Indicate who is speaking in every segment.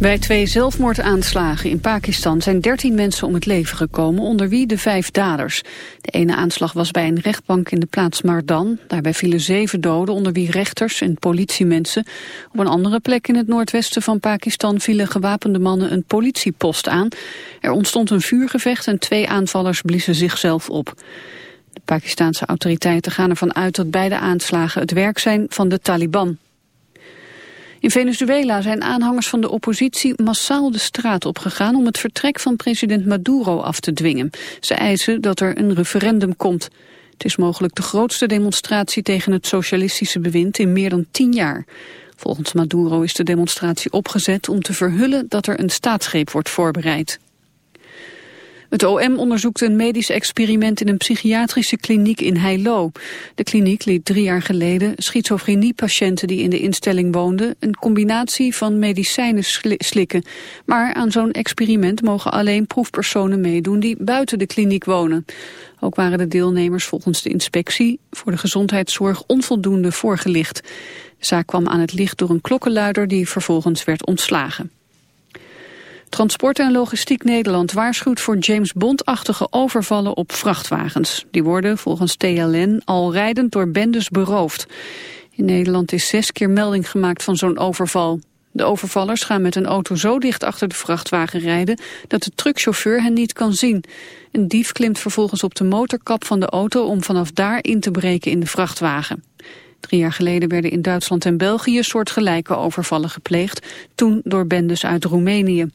Speaker 1: Bij twee zelfmoordaanslagen in Pakistan zijn 13 mensen om het leven gekomen, onder wie de vijf daders. De ene aanslag was bij een rechtbank in de plaats Mardan. Daarbij vielen zeven doden, onder wie rechters en politiemensen. Op een andere plek in het noordwesten van Pakistan vielen gewapende mannen een politiepost aan. Er ontstond een vuurgevecht en twee aanvallers bliezen zichzelf op. Pakistanse autoriteiten gaan ervan uit dat beide aanslagen het werk zijn van de Taliban. In Venezuela zijn aanhangers van de oppositie massaal de straat opgegaan om het vertrek van president Maduro af te dwingen. Ze eisen dat er een referendum komt. Het is mogelijk de grootste demonstratie tegen het socialistische bewind in meer dan tien jaar. Volgens Maduro is de demonstratie opgezet om te verhullen dat er een staatsgreep wordt voorbereid. Het OM onderzoekt een medisch experiment in een psychiatrische kliniek in Heilo. De kliniek liet drie jaar geleden schizofreniepatiënten die in de instelling woonden een combinatie van medicijnen slikken. Maar aan zo'n experiment mogen alleen proefpersonen meedoen die buiten de kliniek wonen. Ook waren de deelnemers volgens de inspectie voor de gezondheidszorg onvoldoende voorgelicht. De zaak kwam aan het licht door een klokkenluider die vervolgens werd ontslagen. Transport en Logistiek Nederland waarschuwt voor James Bond-achtige overvallen op vrachtwagens. Die worden volgens TLN al rijdend door bendes beroofd. In Nederland is zes keer melding gemaakt van zo'n overval. De overvallers gaan met een auto zo dicht achter de vrachtwagen rijden dat de truckchauffeur hen niet kan zien. Een dief klimt vervolgens op de motorkap van de auto om vanaf daar in te breken in de vrachtwagen. Drie jaar geleden werden in Duitsland en België soortgelijke overvallen gepleegd, toen door bendes uit Roemenië.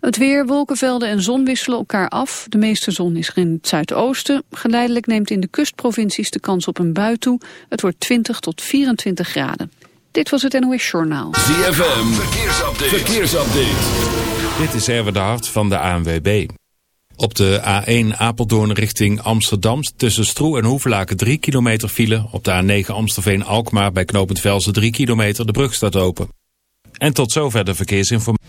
Speaker 1: Het weer, wolkenvelden en zon wisselen elkaar af. De meeste zon is in het zuidoosten. Geleidelijk neemt in de kustprovincies de kans op een bui toe. Het wordt 20 tot 24 graden. Dit was het NOS Journaal.
Speaker 2: ZFM, verkeersupdate. verkeersupdate.
Speaker 3: Dit is Erwin de Hart van de ANWB. Op de A1 Apeldoorn richting Amsterdam tussen Stroe en Hoevelaken 3 kilometer file. Op de A9 Amstelveen-Alkmaar bij knooppunt Velsen 3 kilometer. De brug staat open. En tot zover de verkeersinformatie.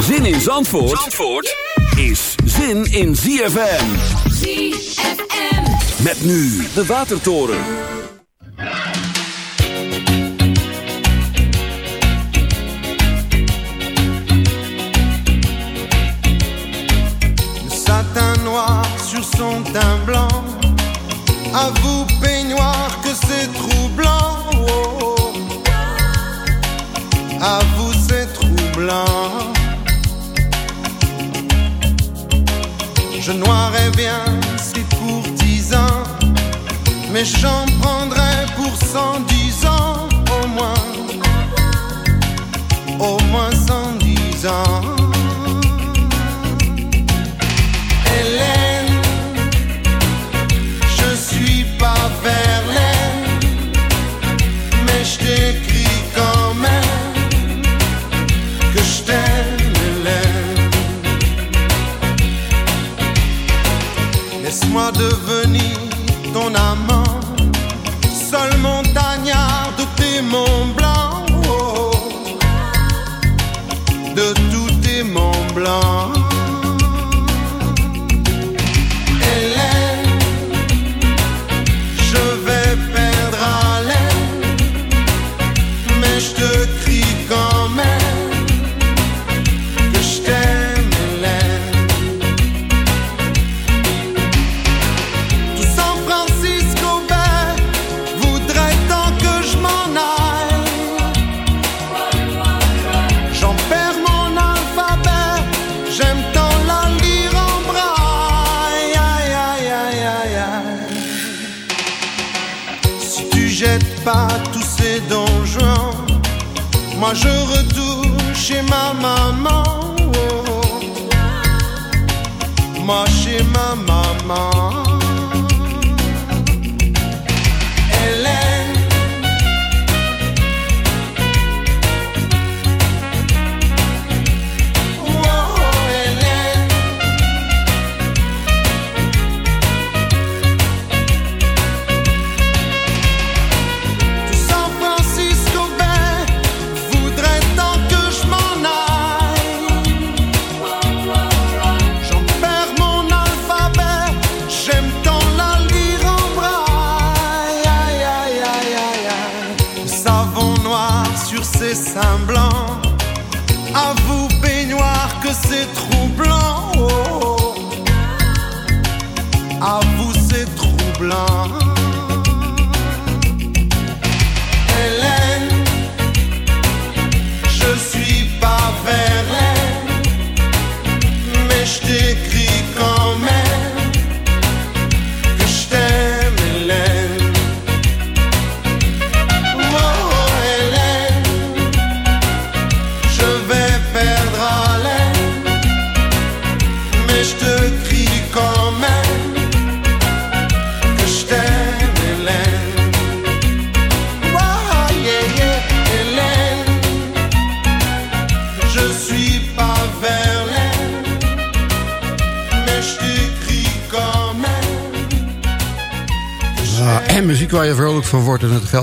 Speaker 2: Zin in Zandvoort, Zandvoort is zin in ZFM.
Speaker 4: ZFM.
Speaker 2: Met nu de Watertoren.
Speaker 5: Le satin noir sur son teint blanc. À vous, peignoir, que mes jambes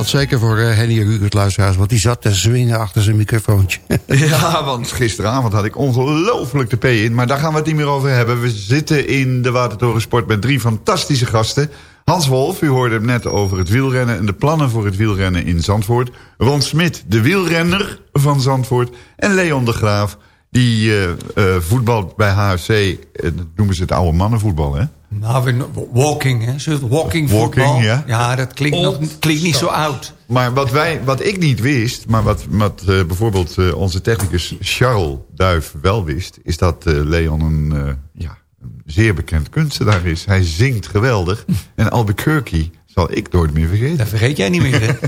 Speaker 5: zeker voor eh, Henny Rukert, luisteraars. Want die zat te zwingen achter zijn microfoontje.
Speaker 6: Ja, want gisteravond had ik ongelooflijk de P in. Maar daar gaan we het niet meer over hebben. We zitten in de Watertoren Sport met drie fantastische gasten. Hans Wolf, u hoorde hem net over het wielrennen... en de plannen voor het wielrennen in Zandvoort. Ron Smit, de wielrenner van Zandvoort. En Leon de Graaf, die eh, voetbalt bij HFC. dat noemen ze het oude mannenvoetbal, hè?
Speaker 7: Nou, we- walking, hè? Zullen we Walking,
Speaker 6: Walking,
Speaker 7: voetbal?
Speaker 6: ja.
Speaker 7: Ja, dat klinkt, nog, klinkt niet zo oud.
Speaker 6: Maar wat, wij, wat ik niet wist, maar wat, wat eh, bijvoorbeeld eh, onze technicus Charles Duif wel wist... is dat eh, Leon een, eh, ja, een zeer bekend kunstenaar is. Hij zingt geweldig. En Albuquerque zal ik nooit meer vergeten.
Speaker 7: Dat vergeet jij niet meer, hè?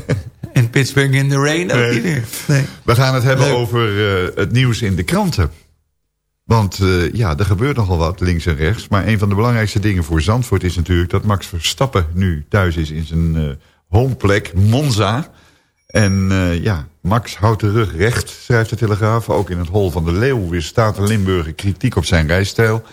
Speaker 7: En Pittsburgh in the Rain ook
Speaker 6: Nee.
Speaker 7: niet meer. Nee.
Speaker 6: We gaan het hebben
Speaker 7: Leuk.
Speaker 6: over eh, het nieuws in de kranten. Want eh, ja, er gebeurt nogal wat links en rechts. Maar een van de belangrijkste dingen voor Zandvoort is natuurlijk... dat Max Verstappen nu thuis is in zijn eh homeplek, Monza. En eh, ja, Max houdt de rug recht, schrijft de Telegraaf. Ook in het hol van de Leeuw weer staat de Limburger kritiek op zijn rijstijl.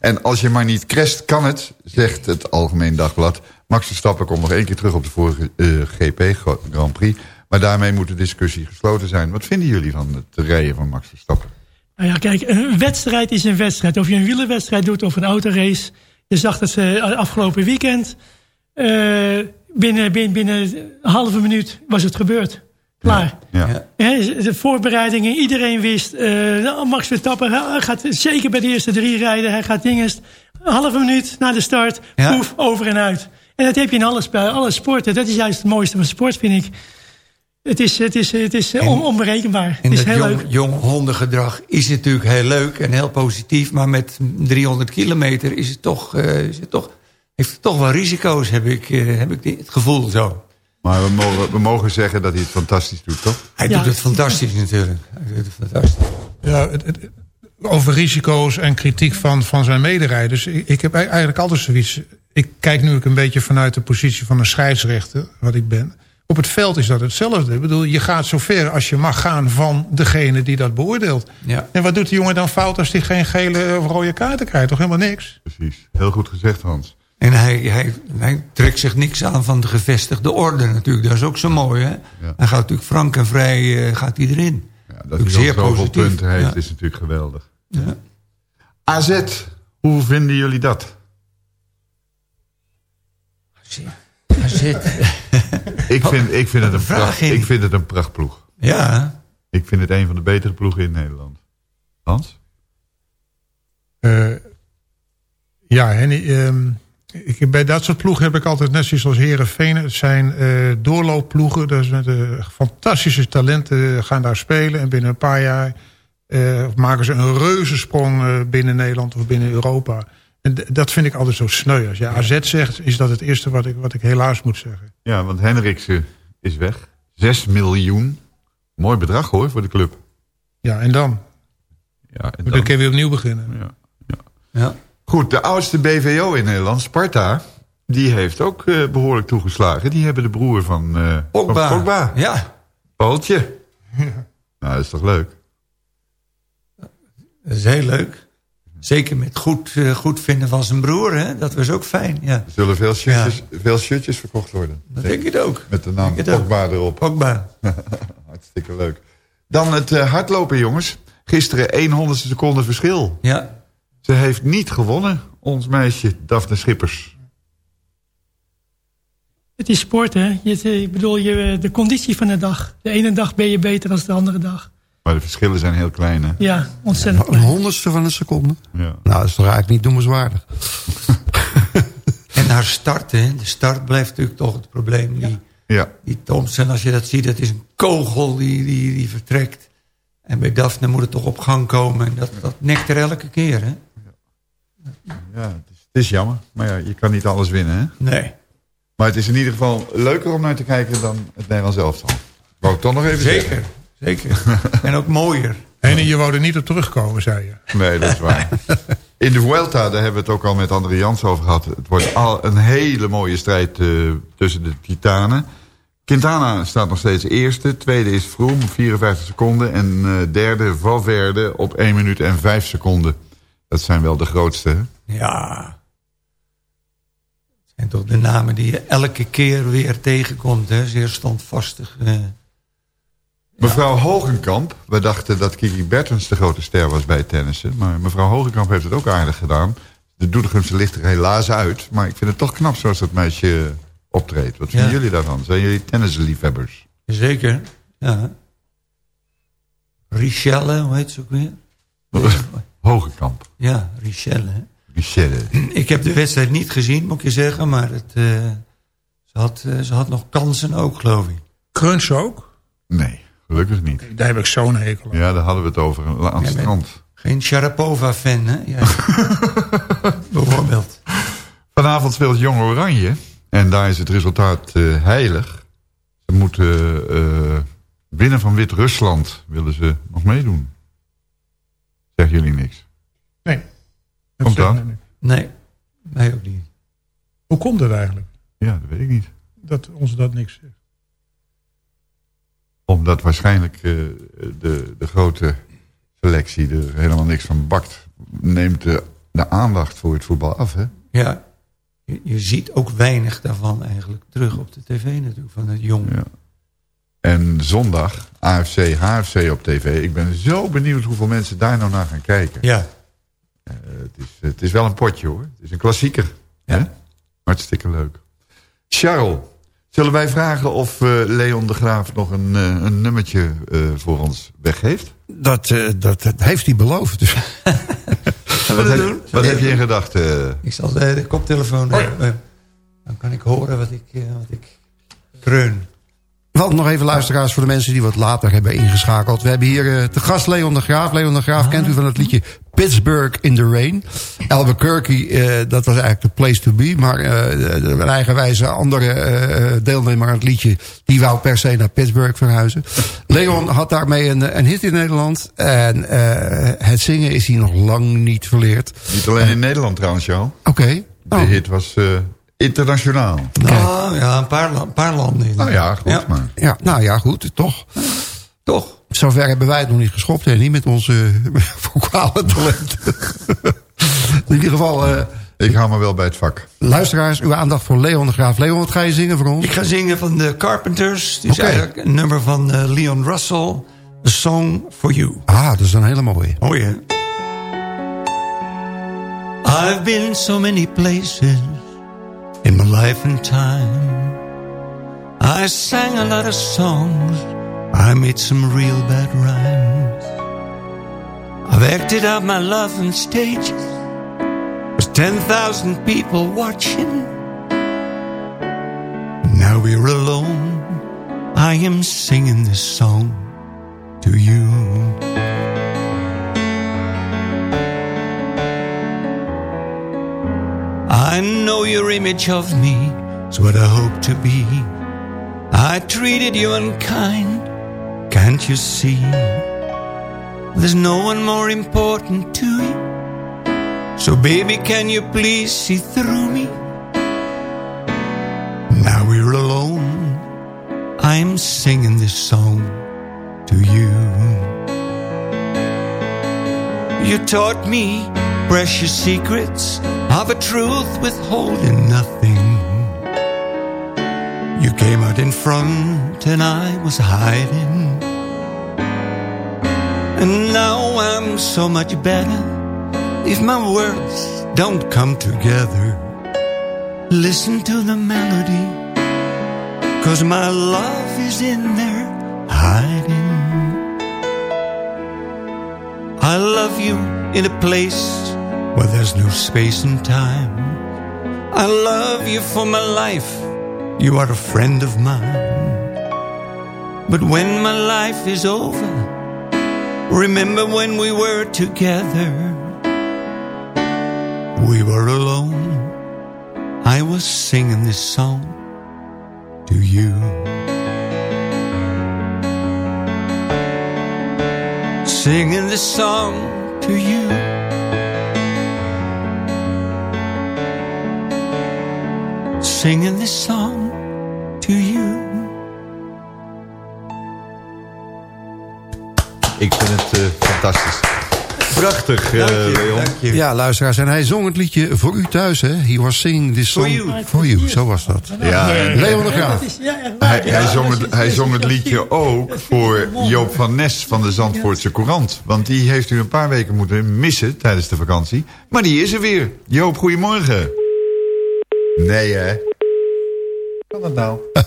Speaker 6: En als je maar niet crest, kan het, zegt het Algemeen Dagblad. Max Verstappen komt nog één keer terug op de vorige GP Grand Prix. Maar daarmee moet de discussie gesloten zijn. Wat vinden jullie van het rijden van Max Verstappen?
Speaker 8: Nou ja, kijk, een wedstrijd is een wedstrijd. Of je een wielerwedstrijd doet of een autorace. Je zag dat ze afgelopen weekend... eh, binnen, binnen, binnen een halve minuut was het gebeurd. Klaar.
Speaker 6: Ja.
Speaker 8: De voorbereidingen, iedereen wist... eh, nou, Max Verstappen hij gaat zeker bij de eerste drie rijden. Hij gaat dinges. Een halve minuut na de start,
Speaker 7: Ja.
Speaker 8: poef, over en uit. En dat heb je in alle, alle sporten. Dat is juist het mooiste van sport, vind ik. Het is, het is, het is eh, on- onberekenbaar.
Speaker 7: En
Speaker 8: het is
Speaker 7: dat
Speaker 8: heel
Speaker 7: jong,
Speaker 8: leuk.
Speaker 7: jong hondengedrag is natuurlijk heel leuk en heel positief. Maar met 300 kilometer is het toch, eh, is het toch, heeft het toch wel risico's, heb ik, eh, heb ik het gevoel zo.
Speaker 6: Maar we mogen, we mogen zeggen dat hij het fantastisch doet, toch?
Speaker 7: Hij
Speaker 8: Ja.
Speaker 7: doet het fantastisch natuurlijk. Hij doet het fantastisch.
Speaker 9: Ja, het, het- over risico's en kritiek van, van zijn mederijders. Ik, ik heb eigenlijk altijd zoiets... Ik kijk nu ook een beetje vanuit de positie van een scheidsrechter, wat ik ben. Op het veld is dat hetzelfde. Ik bedoel, je gaat zo ver als je mag gaan van degene die dat beoordeelt.
Speaker 7: Ja.
Speaker 9: En wat doet die jongen dan fout als hij geen gele of rode kaarten krijgt? Toch helemaal niks?
Speaker 6: Precies. Heel goed gezegd, Hans.
Speaker 7: En hij, hij, hij trekt zich niks aan van de gevestigde orde natuurlijk. Dat is ook zo mooi, hè? Hij gaat natuurlijk frank en vrij eh, gaat hij erin.
Speaker 6: Ja, dat
Speaker 7: Natuurlijk
Speaker 6: hij
Speaker 7: zeer
Speaker 6: zoveel
Speaker 7: positief.
Speaker 6: punten heeft,
Speaker 7: Ja.
Speaker 6: is natuurlijk geweldig.
Speaker 7: Ja.
Speaker 6: AZ, hoe vinden jullie dat?
Speaker 7: Zit.
Speaker 6: Ik vind, ik vind, het, een
Speaker 7: Vraag
Speaker 6: pracht, ik vind het een prachtploeg.
Speaker 7: Ja,
Speaker 6: Ik vind het een van de betere ploegen in Nederland. Hans?
Speaker 9: Eh, ja, Henny, ehm, ik, bij dat soort ploegen heb ik altijd net zoals Herenveen. Het zijn eh, doorloopploegen. Dus met eh, fantastische talenten gaan daar spelen. En binnen een paar jaar eh, maken ze een reuzensprong eh, binnen Nederland of binnen Europa. En dat vind ik altijd zo sneu. Als je AZ zegt, is dat het eerste wat ik, wat ik helaas moet zeggen.
Speaker 6: Ja, want Henriksen is weg. 6 miljoen. Mooi bedrag hoor voor de club.
Speaker 9: Ja, en dan?
Speaker 6: Ja, en
Speaker 9: Dan
Speaker 6: dan-
Speaker 9: kun je weer opnieuw beginnen.
Speaker 6: ja.
Speaker 7: Ja.
Speaker 6: Goed, de oudste BVO in Nederland, Sparta... die heeft ook eh, behoorlijk toegeslagen. Die hebben de broer van eh
Speaker 7: Pogba.
Speaker 6: Van Pogba.
Speaker 7: Ja,
Speaker 6: Paultje. Nou, dat is toch leuk?
Speaker 7: dat is heel leuk. Zeker met goed, eh, goed vinden van zijn broer, hè? dat was ook fijn. Ja,
Speaker 6: Er zullen veel shirtjes, veel shirtjes verkocht worden.
Speaker 7: dat denk ik ook.
Speaker 6: Met de naam. Pogba erop.
Speaker 7: Pogba.
Speaker 6: Hartstikke leuk. Dan het eh, hardlopen, jongens. Gisteren 1 honderdste seconde verschil.
Speaker 7: Ja,
Speaker 6: Ze heeft niet gewonnen, ons meisje Daphne Schippers.
Speaker 8: Het is sport, hè. Je, eh, ik bedoel, je, de conditie van de dag. De ene dag ben je beter dan de andere dag.
Speaker 6: Maar de verschillen zijn heel klein, hè?
Speaker 8: Ja, ontzettend
Speaker 10: Een
Speaker 8: klein.
Speaker 10: honderdste van een seconde.
Speaker 6: Ja.
Speaker 10: Nou, dat is toch eigenlijk niet noemenswaardig.
Speaker 7: en haar start, hè? de start blijft natuurlijk toch het probleem. Die,
Speaker 6: ja.
Speaker 7: die Thompson, als je dat ziet, dat is een kogel die, die, die vertrekt. En bij Daphne moet het toch op gang komen. En dat, dat nekt er elke keer, hè?
Speaker 6: Ja, het is, het is jammer. Maar ja, je kan niet alles winnen, hè?
Speaker 7: Nee.
Speaker 6: Maar het is in ieder geval leuker om naar te kijken dan het Nederlands elftal. Wou ik toch nog even
Speaker 7: Zeker,
Speaker 6: zeggen.
Speaker 7: Zeker. en ook mooier.
Speaker 9: En je wou er niet op terugkomen, zei je.
Speaker 6: Nee, dat is waar. In de Vuelta, daar hebben we het ook al met André Jans over gehad. Het wordt al een hele mooie strijd eh, tussen de titanen. Quintana staat nog steeds eerste. Tweede is Froome, 54 seconden. En eh, derde Valverde op 1 minuut en 5 seconden. Dat zijn wel de grootste. hè?
Speaker 7: Ja. Het zijn toch de namen die je elke keer weer tegenkomt, hè? Zeer standvastig. eh.
Speaker 6: Mevrouw Hogenkamp, we dachten dat Kiki Bertens de grote ster was bij tennissen. Maar mevrouw Hogenkamp heeft het ook aardig gedaan. De Doetinchemse ligt er helaas uit. Maar ik vind het toch knap zoals dat meisje optreedt. Wat vinden
Speaker 7: Ja.
Speaker 6: jullie daarvan? Zijn jullie tennisliefhebbers?
Speaker 7: Zeker, ja. Richelle, hoe heet ze ook weer?
Speaker 6: Hogenkamp.
Speaker 7: Ja, Richelle. hè.
Speaker 6: Michelle.
Speaker 7: Ik heb de wedstrijd niet gezien, moet ik je zeggen. Maar het, eh, ze, had, eh, ze had nog kansen ook, geloof ik.
Speaker 9: Crunch ook?
Speaker 6: Nee, gelukkig niet.
Speaker 9: Daar heb ik zo'n hekel aan.
Speaker 6: Ja, daar hadden we het over aan het strand.
Speaker 7: Geen Sharapova-fan, hè? Ja. Bijvoorbeeld.
Speaker 6: Vanavond speelt Jong Oranje. En daar is het resultaat eh, heilig. Ze moeten eh, winnen van Wit-Rusland. Willen ze nog meedoen? Zeggen jullie niks?
Speaker 9: Nee.
Speaker 6: Komt dat?
Speaker 7: Nee, mij ook niet.
Speaker 9: Hoe komt het eigenlijk?
Speaker 6: Ja, dat weet ik niet.
Speaker 9: Dat ons dat niks zegt.
Speaker 6: Omdat waarschijnlijk eh, de, de grote selectie er helemaal niks van bakt. Neemt de, de aandacht voor het voetbal af, hè?
Speaker 7: Ja, je, je ziet ook weinig daarvan eigenlijk terug op de tv natuurlijk, van het jong.
Speaker 6: Ja. En zondag, AFC, HFC op tv. Ik ben zo benieuwd hoeveel mensen daar nou naar gaan kijken.
Speaker 7: Ja,
Speaker 6: Eh, het, is, het is wel een potje hoor. Het is een klassieker.
Speaker 7: Ja.
Speaker 6: Hè? Hartstikke leuk. Charles, zullen wij vragen of eh, Leon de Graaf nog een, eh, een nummertje eh, voor ons weggeeft?
Speaker 10: Dat, eh, dat, dat heeft hij beloofd. Dus.
Speaker 6: Wat, heb, wat heb je in gedachten?
Speaker 7: ik zal de, de koptelefoon. Dan kan ik horen wat ik, wat ik kreun.
Speaker 10: Want nog even luisteraars voor de mensen die wat later hebben ingeschakeld. We hebben hier eh, te gast Leon de Graaf. Leon de Graaf kent u van het liedje Pittsburgh in the Rain. Albuquerque, eh, dat was eigenlijk de place to be. Maar eh, een eigenwijze andere deelnemer aan het liedje... die wou per se naar Pittsburgh verhuizen. Leon had daarmee een, een hit in Nederland. En het zingen is hier nog lang niet verleerd.
Speaker 6: Niet alleen in Nederland trouwens, jou.
Speaker 10: Oké.
Speaker 6: De
Speaker 10: Oh,
Speaker 6: hit was internationaal.
Speaker 7: Ah, ja, een paar, een paar landen.
Speaker 6: Nou ja, goed
Speaker 7: Ja.
Speaker 6: maar.
Speaker 10: ja, nou ja, goed, toch.
Speaker 7: Toch?
Speaker 10: Zover hebben wij het nog niet geschopt. En niet met onze vocale talenten. In ieder geval, eh,
Speaker 6: Ik hou me wel bij het vak.
Speaker 10: luisteraars, uw aandacht voor Leon de Graaf. Leon, wat ga je zingen voor ons?
Speaker 7: Ik ga zingen van de Carpenters. Het is
Speaker 10: Oké.
Speaker 7: eigenlijk een nummer van eh, Leon Russell. A Song for You.
Speaker 10: Ah, dat is een hele mooie.
Speaker 7: Mooi, hè? I've been so many places in my life and time. I sang a lot of songs. I made some real bad rhymes. I've acted out my love on stages. There's 10,000 people watching. Now we're alone. I am singing this song to you. Know your image of me is what I hope to be. I treated you unkind. Can't you see? There's no one more important to you. So baby, can you please see through me? Now we're alone. I'm singing this song to you. You taught me precious secrets of a truth withholding nothing. You came out in front and I was hiding. And now I'm so much better if my words don't come together. Listen to the melody, cause my love is in there hiding. I love you in a place where there's no space and time. I love you for my life, you are a friend of mine. But when my life is over, remember when we were together. We were alone. I was singing this song to you. Singing this song to you. Singing this song to you.
Speaker 6: Ik vind het eh, fantastisch. Prachtig, eh, Leon.
Speaker 10: Ja, luisteraars. En hij zong het liedje voor u thuis, hè? He was singing this song
Speaker 7: you.
Speaker 10: for you. Zo was dat.
Speaker 6: Ja, en
Speaker 10: Leon de Graaf.
Speaker 6: hij, hij, zong het, hij zong het liedje ook voor Joop van Nes van de Zandvoortse Courant. Want die heeft u een paar weken moeten missen tijdens de vakantie. Maar die is er weer. Joop, goedemorgen. Nee, hè? Kan dat nou?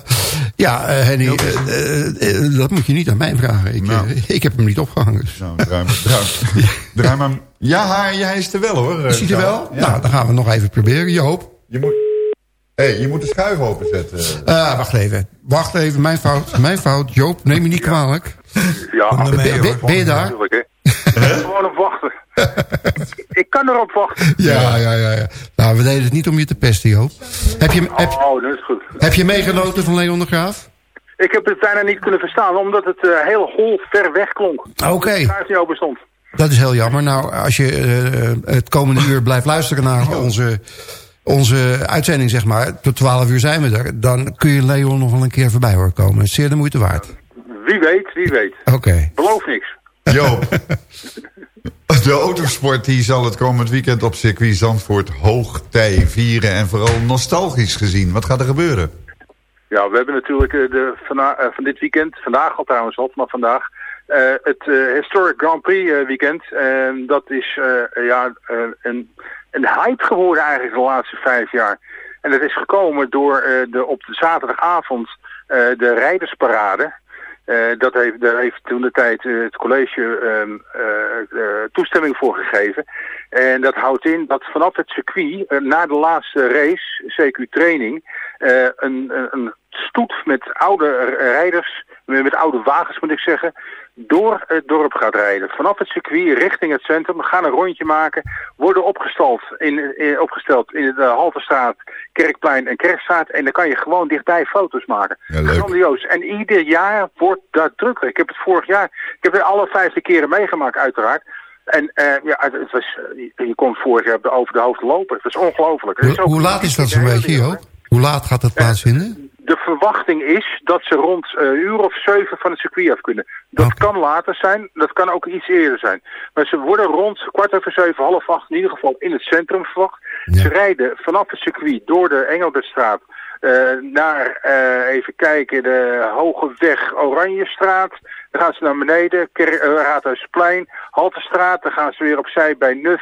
Speaker 10: Ja, eh, Henny, eh, eh, dat moet je niet aan mij vragen. Ik,
Speaker 6: Nou.
Speaker 10: ik heb hem niet opgehangen. Dus.
Speaker 6: Nou, draai maar. Draai, draai maar. Ja, hij, hij is er wel, hoor. eh,
Speaker 10: Ziet er wel?
Speaker 6: Ja.
Speaker 10: Nou, dan gaan we nog even proberen. Joop.
Speaker 6: Je moet, hey, je moet de schuif openzetten.
Speaker 10: Ah, wacht even. Wacht even, mijn fout. Mijn fout. Joop, neem me niet kwalijk.
Speaker 11: Ja,
Speaker 10: Ben, ben- ben je daar?
Speaker 11: natuurlijk, hè. Gewoon op wachten. ik kan erop wachten.
Speaker 10: Ja, ja, ja, ja. Nou, we deden het niet om je te pesten, Joop. Heb je, heb,
Speaker 11: Oh, dat is goed.
Speaker 10: heb je meegenoten van Leon de Graaf?
Speaker 11: Ik heb het bijna niet kunnen verstaan, omdat het eh, heel hol ver weg klonk.
Speaker 10: Oké.
Speaker 11: De schuif niet open stond.
Speaker 10: Dat is heel jammer. Nou, als je eh, het komende uur blijft luisteren naar onze, onze uitzending, zeg maar. Tot 12 uur zijn we er. Dan kun je Leon nog wel een keer voorbij horen komen. Zeer de moeite waard.
Speaker 11: Wie weet, wie weet.
Speaker 10: Oké.
Speaker 11: Beloof niks.
Speaker 6: Joop. De autosport die zal het komend weekend op circuit Zandvoort hoogtij vieren... en vooral nostalgisch gezien. Wat gaat er gebeuren?
Speaker 11: Ja, we hebben natuurlijk eh, de, van, eh, van dit weekend, vandaag al trouwens al, vanaf vandaag, eh, het eh, Historic Grand Prix eh, weekend. En dat is ja, een, een hype geworden eigenlijk de laatste vijf jaar. En dat is gekomen door de, op de zaterdagavond de rijdersparade. Eh, dat heeft, daar heeft toen de tijd eh, het college eh, eh, toestemming voor gegeven. En dat houdt in dat vanaf het circuit, na de laatste race, CQ-training, eh, een, een, een stoet met oude rijders, met oude wagens moet ik zeggen, door het dorp gaat rijden. Vanaf het circuit richting het centrum, gaan een rondje maken, worden opgesteld in, in, opgesteld in de Haltestraat, Kerkplein en Kerkstraat. En dan kan je gewoon dichtbij foto's maken.
Speaker 6: Ja.
Speaker 11: Grandioos. En ieder jaar wordt dat drukker. Ik heb het vorig jaar, ik heb het alle vijfde keren meegemaakt uiteraard. En eh, ja, het, was, eh, je kon vorig jaar over de hoofd lopen. Het was ongelooflijk.
Speaker 10: Hoe, laat is dat zo'n beetje, Joop? Hoe laat gaat dat plaatsvinden?
Speaker 11: de verwachting is dat ze rond eh, een uur of zeven van het circuit af kunnen. Dat kan later zijn, dat kan ook iets eerder zijn. Maar ze worden rond kwart over zeven, half acht in ieder geval in het centrum verwacht.
Speaker 10: Ja.
Speaker 11: Ze rijden vanaf het circuit door de Engelbertstraat eh, naar, eh, even kijken, de Hoge Weg Oranjestraat. Dan gaan ze naar beneden, Ker eh, Raadhuisplein, Haltestraat. Dan gaan ze weer opzij bij Nuf.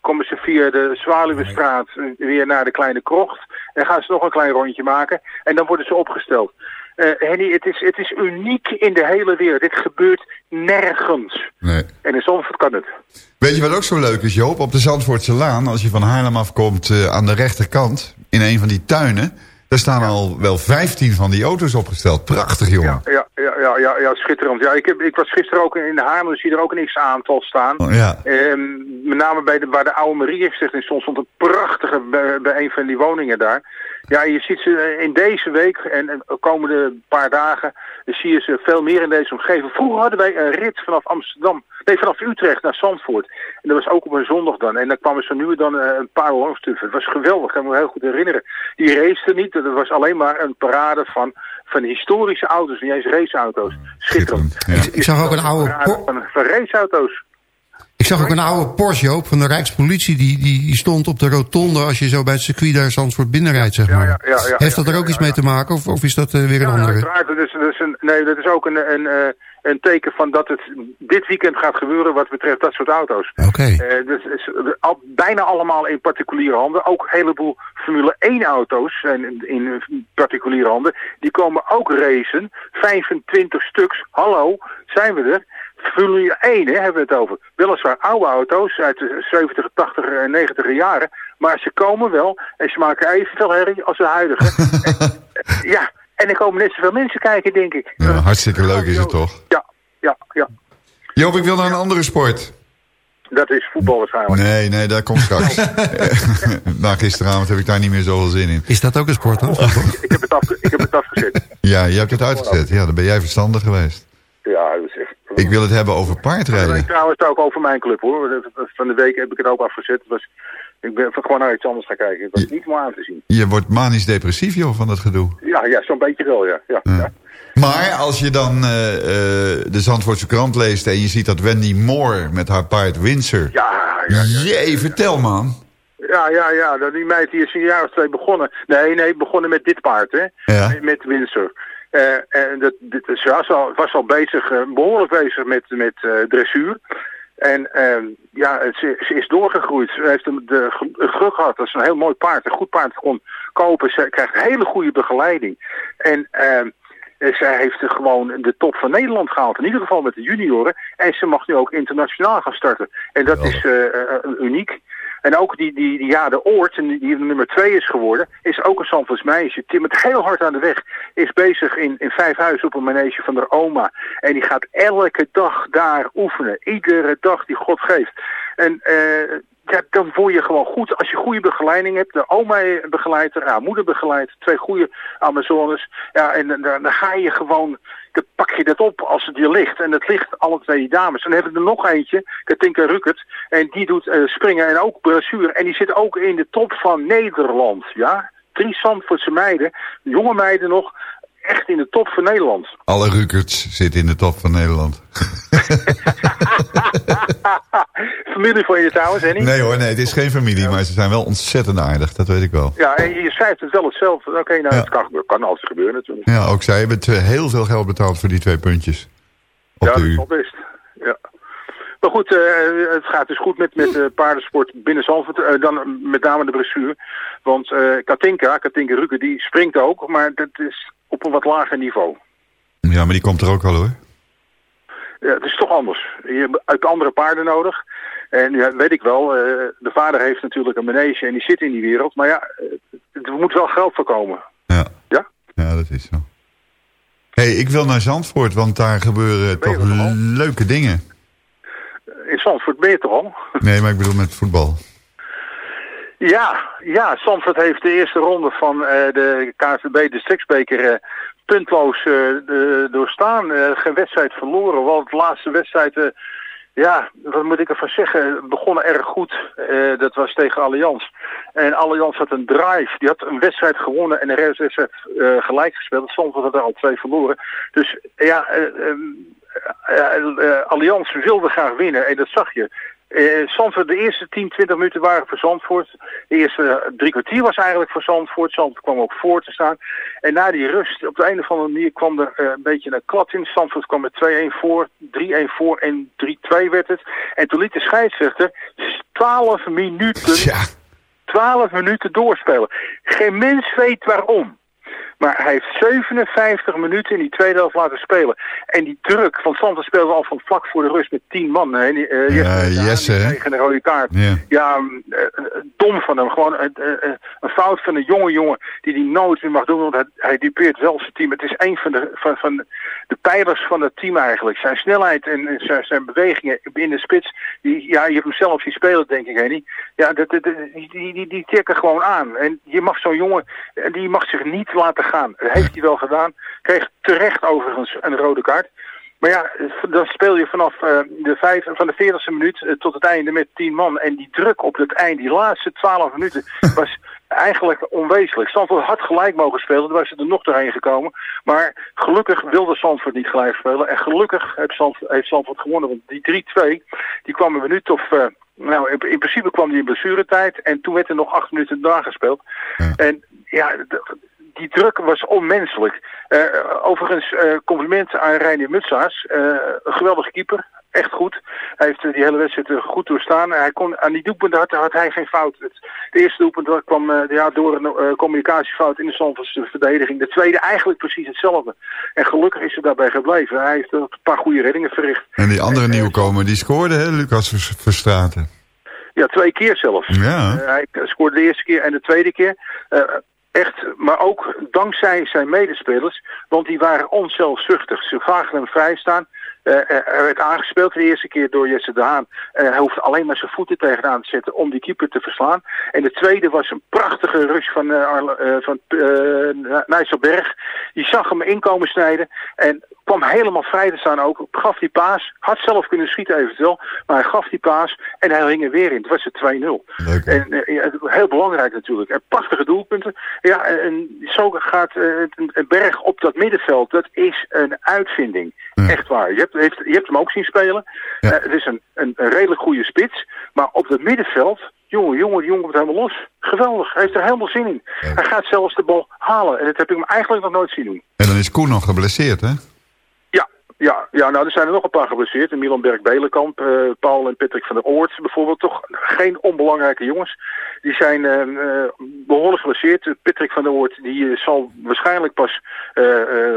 Speaker 11: Komen ze via de Zwaluwestraat eh, weer naar de Kleine Krocht. En dan gaan ze nog een klein rondje maken. En dan worden ze opgesteld. Eh, Henny, het is, het is uniek in de hele wereld. Dit gebeurt nergens.
Speaker 6: Nee.
Speaker 11: En in Zandvoort kan het.
Speaker 6: Weet je wat ook zo leuk is, Joop? Op de Zandvoortse Laan, als je van Haarlem afkomt eh, aan de rechterkant... in een van die tuinen, daar staan al wel 15 van die auto's opgesteld. Prachtig, jongen.
Speaker 11: Ja, ja, ja, ja, ja, schitterend. Ja, ik, heb, ik was gisteren ook in Haarlem, dus zie er ook een x-aantal staan.
Speaker 6: Oh, ja.
Speaker 11: Ehm, met name bij de, waar de oude Marie-stichting stond, stond een prachtige bij, bij een van die woningen daar. Ja, je ziet ze in deze week en de komende paar dagen zie je ze veel meer in deze omgeving. Vroeger hadden wij een rit vanaf Amsterdam, nee vanaf Utrecht naar Zandvoort. En dat was ook op een zondag dan. En dan kwamen ze nu dan eh, een paar langstuffen. Het was geweldig, ik kan me heel goed herinneren. Die race niet, dat was alleen maar een parade van, van historische auto's, niet eens raceauto's. Schitterend.
Speaker 6: Schitterend, ja.
Speaker 10: Ik zag ook een oude,
Speaker 11: van raceauto's.
Speaker 10: Ik zag ook een oude Porsche Joop, van de Rijkspolitie. Die, die, die stond op de rotonde als je zo bij het circuit daar Zandvoort binnenrijdt, zeg maar.
Speaker 11: ja, ja, ja,
Speaker 10: Heeft dat
Speaker 11: ja,
Speaker 10: er ook
Speaker 11: ja,
Speaker 10: iets
Speaker 11: ja.
Speaker 10: mee te maken? Of, of is dat eh, weer een
Speaker 11: Ja,
Speaker 10: andere?
Speaker 11: uiteraard. Dat is, dat is een, nee, dat is ook een, een, eh, een teken van dat het dit weekend gaat gebeuren wat betreft dat soort auto's.
Speaker 10: Oké.
Speaker 11: Eh, dat is al, bijna allemaal in particuliere handen. Ook een heleboel Formule 1 auto's zijn in, in particuliere handen. Die komen ook racen. 25 stuks. Hallo, zijn we er? Formule 1 hè, hebben we het over. Weliswaar oude auto's uit de 70, 80 en 90 jaren. Maar ze komen wel en ze maken evenveel herrie als de huidige. En, ja, en er komen net zoveel mensen kijken, denk ik.
Speaker 6: Ja, hartstikke leuk is het toch?
Speaker 11: Ja, ja, ja.
Speaker 6: Joop, ik wil naar een andere sport.
Speaker 11: Dat is voetbal waarschijnlijk.
Speaker 6: Nee, nee, dat komt straks. Na gisteravond heb ik daar niet meer zoveel zin in.
Speaker 10: Is dat ook een sport dan?
Speaker 11: Ik heb het, afge- ik heb het afgezet.
Speaker 6: Ja, je hebt het uitgezet. Ja, dan ben jij verstandig geweest.
Speaker 11: Ja, dat is echt...
Speaker 6: Ik wil het hebben over paardrijden.
Speaker 11: trouwens ook over mijn club hoor. Dat- dat- Van de week heb ik het ook afgezet. Was, ik ben gewoon naar iets anders gaan kijken. Het was niet meer aan te zien.
Speaker 6: Je wordt manisch depressief, joh, van dat gedoe.
Speaker 11: Ja, ja zo'n beetje wel, ja. ja, ja.
Speaker 6: Maar als je dan eh, eh, de Zandvoortse krant leest en je ziet dat Wendy Moore met haar paard Windsor...
Speaker 11: Ja, ja, ja.
Speaker 6: Jee, vertel man.
Speaker 11: Ja, ja, ja. dat- Die meid die is een jaar of twee begonnen. Nee, nee, begonnen met dit paard, hè.
Speaker 6: Ja.
Speaker 11: Met- Met Windsor. Eh, en dat, dit, ze was al, was al bezig, eh, behoorlijk bezig met, met eh, dressuur. En ehm, ja, ze, ze is doorgegroeid. Ze heeft een, de, geluk gehad dat ze een heel mooi paard, een goed paard kon kopen. Ze krijgt hele goede begeleiding. En eh, zij heeft gewoon de top van Nederland gehaald. In ieder geval met de junioren. En ze mag nu ook internationaal gaan starten. En dat is uniek. En ook die, die, die ja, de Oort, die, nummer twee is geworden, is ook een Zandvoorts meisje. Timmert heel hard aan de weg. Is bezig in, in Vijfhuizen op een manege van haar oma. En die gaat elke dag daar oefenen. Iedere dag die God geeft. En eh, ja, dan word je gewoon goed. Als je goede begeleiding hebt, de oma begeleidt haar, moeder begeleidt, twee goede Amazones. Ja, en dan ga je gewoon, dan pak je dat op als het je ligt. En het ligt alle twee die dames. En dan hebben we er nog eentje, Katinka Ruckert. En die doet eh, springen en ook blessure. En die zit ook in de top van Nederland, ja. Drie Zandvoortse meiden, jonge meiden nog, echt in de top van Nederland.
Speaker 6: Alle Rukerts zitten in de top van Nederland.
Speaker 11: Familie van je trouwens, hè niet?
Speaker 6: Nee hoor, nee, het is geen familie, maar ze zijn wel ontzettend aardig, dat weet ik wel.
Speaker 11: Ja, en je schrijft het wel hetzelfde. Oké, nou,
Speaker 6: Ja.
Speaker 11: het kan, kan altijd gebeuren natuurlijk.
Speaker 6: Ja, ook zij hebben heel veel geld betaald voor die twee puntjes. Op
Speaker 11: ja,
Speaker 6: de
Speaker 11: dat is best. Ja. Maar goed, eh, het gaat dus goed met, met eh, paardensport binnen Zandvoort. eh, dan met name de dressuur. Want Katinka, Katinka Ruke, die springt ook. Maar dat is op een wat lager niveau.
Speaker 6: Ja, maar die komt er ook al hoor.
Speaker 11: Ja, het is toch anders. Je hebt uit andere paarden nodig. En ja, weet ik wel, eh, de vader heeft natuurlijk een manege en die zit in die wereld. Maar ja, eh, er moet wel geld voor komen.
Speaker 6: Ja.
Speaker 11: Ja?
Speaker 6: Ja, dat is zo. hey, ik wil naar Zandvoort, want daar gebeuren toch leuke dingen.
Speaker 11: In Zandvoort ben je toch al?
Speaker 6: Nee, maar ik bedoel met voetbal.
Speaker 11: Ja, ja, Zandvoort heeft de eerste ronde van eh, de KNVB districtsbeker eh, puntloos eh, de- doorstaan. Geen wedstrijd verloren, want de laatste wedstrijd, ja, wat moet ik ervan zeggen, begonnen erg goed. Dat was tegen Allianz. En Allianz had een drive, die had een wedstrijd gewonnen en de rest wedstrijd gelijk gespeeld. Zandvoort had er al twee verloren. Dus ja, eh, Allianz wilde graag winnen en dat zag je. Eh Zandvoort, de eerste 10, 20 minuten waren voor Zandvoort. De eerste drie kwartier was eigenlijk voor Zandvoort. Zandvoort kwam ook voor te staan. En na die rust, op de een of andere manier kwam er eh, een beetje een klad in. Zandvoort kwam met 2-1 voor, 3-1 voor en 3-2 werd het. En toen liet de scheidsrechter 12 minuten,
Speaker 6: Ja,
Speaker 11: 12 minuten doorspelen. Geen mens weet waarom. Maar hij heeft 57 minuten in die tweede helft laten spelen. En die druk, van Santos speelde al van vlak voor de rust met 10 man. Hè. Eh,
Speaker 6: Ja,
Speaker 11: Jesse, tegen de rode kaart.
Speaker 6: Ja.
Speaker 11: Ja, eh, eh, dom van hem. Gewoon een, fout van een jonge jongen die die nooit meer mag doen. Want hij, hij dupeert wel zijn team. Het is een van de, van, van de pijlers van het team eigenlijk. Zijn snelheid en zijn, zijn bewegingen in de spits. Die, ja, je hebt hem zelf zien spelen, denk ik, Henny. Ja, dat, dat, dat- die, die, die, tikken gewoon aan. En je mag zo'n jongen, die mag zich niet laten gaan. Dat heeft hij wel gedaan. Kreeg terecht overigens een rode kaart. Maar ja, dan speel je vanaf eh, de vijf, van de 40ste minuut eh, tot het einde met tien man. En die druk op het eind, die laatste twaalf minuten, was eigenlijk onwezenlijk. Zandvoort had gelijk mogen spelen, dan was ze er nog doorheen gekomen. Maar gelukkig wilde Zandvoort niet gelijk spelen. En gelukkig heeft Zandvoort, heeft Zandvoort gewonnen. Want die 3-2, die kwam een minuut of... eh, nou, in, in principe kwam die in blessuretijd. En toen werd er nog acht minuten nagespeeld. En ja, die druk was onmenselijk. Eh, overigens, eh, compliment aan Reinier Mutsaars. Eh, een geweldige keeper. Echt goed. Hij heeft die hele wedstrijd goed doorstaan. Hij kon, aan die doelpunten had, had hij geen fout. Het, de eerste doelpunt kwam ja, door een communicatiefout in de Zandvoortse verdediging. De tweede eigenlijk precies hetzelfde. En gelukkig is hij daarbij gebleven. Hij heeft een paar goede reddingen verricht.
Speaker 6: En die andere nieuwkomer, die scoorde, hè, Lucas Vers- Verstraten.
Speaker 11: Ja, twee keer zelfs.
Speaker 6: Ja.
Speaker 11: Hij scoorde de eerste keer en de tweede keer. Echt, maar ook dankzij zijn medespelers, want die waren onzelfzuchtig. Ze vagen hem vrijstaan. Eh, er er werd aangespeeld de eerste keer door Jesse de Haan. Eh, hij hoefde alleen maar zijn voeten tegenaan te zetten om die keeper te verslaan. En de tweede was een prachtige rush van, eh eh, van eh, Nijsselberg. Die zag hem inkomen snijden en kwam helemaal vrij te staan ook. Gaf die paas, had zelf kunnen schieten eventueel, maar hij gaf die paas en hij hing er weer in. Het was het 2-0.
Speaker 6: Leuk, hè?
Speaker 11: En eh, heel belangrijk natuurlijk. En prachtige doelpunten. Ja, en, zo gaat eh, een berg op dat middenveld. Dat is een uitvinding. Echt waar. Je hebt, heeft, je hebt hem ook zien spelen.
Speaker 6: Ja.
Speaker 11: Eh, het is een, een, een redelijk goede spits. Maar op dat middenveld, jongen, jongen, die jongen wordt helemaal los. Geweldig. Hij heeft er helemaal zin in. Hij gaat zelfs de bal halen. En dat heb ik hem eigenlijk nog nooit zien doen.
Speaker 6: En dan is Koen nog geblesseerd, hè?
Speaker 11: Ja, ja, nou er zijn er nog een paar geblesseerd. Milan Berg-Belenkamp, eh, Paul en Patrick van der Oort bijvoorbeeld. Toch geen onbelangrijke jongens. Die zijn eh, eh, behoorlijk geblesseerd. Patrick van der Oort die zal waarschijnlijk pas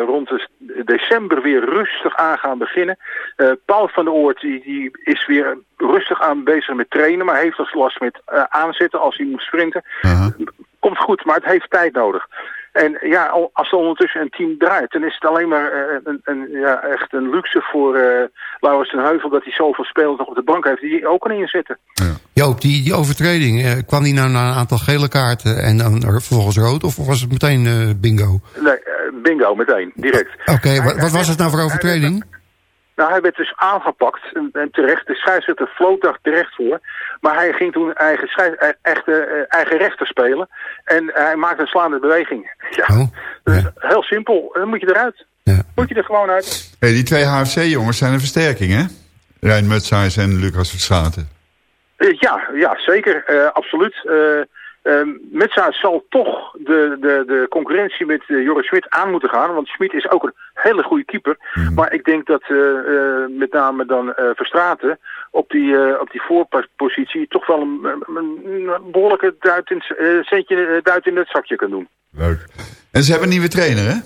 Speaker 11: rond de december weer rustig aan gaan beginnen. Paul van der Oort die, die is weer rustig aan bezig met trainen. Maar heeft als last met aanzetten als hij moet sprinten. Komt goed, maar het heeft tijd nodig. En ja, al- als er ondertussen een team draait, dan is het alleen maar eh, een, een, ja, echt een luxe voor eh Laurens ten Heuvel dat hij zoveel spelers nog op de bank heeft die ook kan inzetten.
Speaker 10: Joop, die, die overtreding, eh, kwam die nou na een aantal gele kaarten en dan vervolgens rood? Of was het meteen bingo?
Speaker 11: Nee, bingo, meteen, direct.
Speaker 10: Oké, wat, wat was het nou voor overtreding?
Speaker 11: Nou, hij werd dus aangepakt en, en terecht. De scheidsrechter floot daar terecht voor. Maar hij ging toen eigen, schei- eh, echte, eh, eigen rechter spelen. En hij maakte een slaande beweging. Ja,
Speaker 10: Oh, ja.
Speaker 11: heel simpel. Dan moet je eruit.
Speaker 10: Ja.
Speaker 11: Moet je er gewoon uit.
Speaker 6: Hey, die twee HFC-jongens zijn een versterking, hè? Rijn Mutshuis en Lucas Verstraten.
Speaker 11: Eh, ja, ja, zeker. Eh, absoluut. Eh Metsa zal toch de, de, de concurrentie met eh, Joris Schmid aan moeten gaan. Want Schmid is ook een hele goede keeper. Maar ik denk dat eh, eh, met name dan Verstraten op die, op die voorpositie toch wel een, een, een behoorlijke duit in, centje duit in het zakje kan doen.
Speaker 6: Leuk. En ze hebben een nieuwe trainer, hè?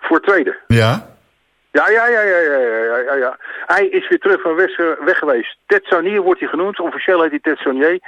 Speaker 11: Voor het tweede.
Speaker 6: Ja?
Speaker 11: Ja, ja, ja, ja, ja, ja, ja. Hij is weer terug van weg, weg geweest. Ted Saunier wordt hij genoemd. Officieel heet hij Ted Saunier.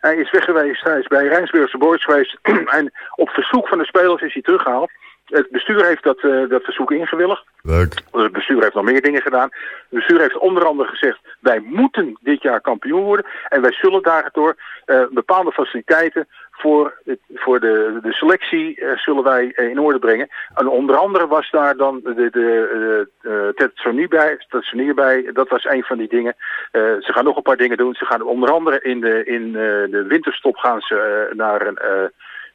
Speaker 11: Hij is weg geweest. Hij is bij Rijnsburgse Boys geweest. en op verzoek van de spelers is hij teruggehaald. Het bestuur heeft dat, eh, dat verzoek ingewilligd.
Speaker 6: Leuk.
Speaker 11: Het bestuur heeft nog meer dingen gedaan. Het bestuur heeft onder andere gezegd... wij moeten dit jaar kampioen worden... en wij zullen daardoor eh, bepaalde faciliteiten... voor, het, voor de, de selectie eh, zullen wij in orde brengen. En onder andere was daar dan de, de, Sonier bij, bij. Dat was een van die dingen. Ze gaan nog een paar dingen doen. Ze gaan onder andere in de, in, de winterstop gaan ze naar een...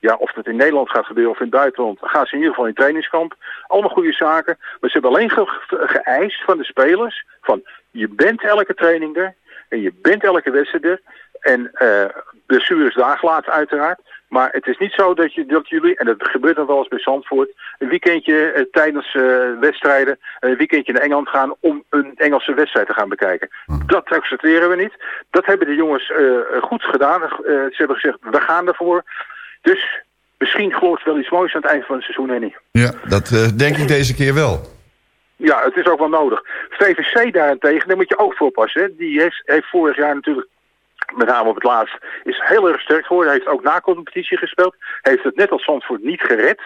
Speaker 11: ja, of het in Nederland gaat gebeuren of in het buitenland, gaan ze in ieder geval in trainingskamp. Allemaal goede zaken. Maar ze hebben alleen ge- geëist van de spelers van je bent elke training er en je bent elke wedstrijd er. En eh blessures daar laten uiteraard. Maar het is niet zo dat, je, dat jullie, en dat gebeurt dan wel eens bij Zandvoort, een weekendje eh, tijdens eh, wedstrijden, een weekendje naar Engeland gaan om een Engelse wedstrijd te gaan bekijken. Dat accepteren we niet. Dat hebben de jongens goed gedaan. Ze hebben gezegd, we gaan ervoor. Dus misschien gloort wel iets moois aan het eind van het seizoen, Henny.
Speaker 6: Ja, dat eh, denk ik deze keer wel.
Speaker 11: Ja, het is ook wel nodig. VVC daarentegen, daar moet je ook voor oppassen. Hè. Die heeft, heeft vorig jaar natuurlijk, met name op het laatst, is heel erg sterk geworden. Hij heeft ook na competitie gespeeld. Heeft het net als Zandvoort niet gered.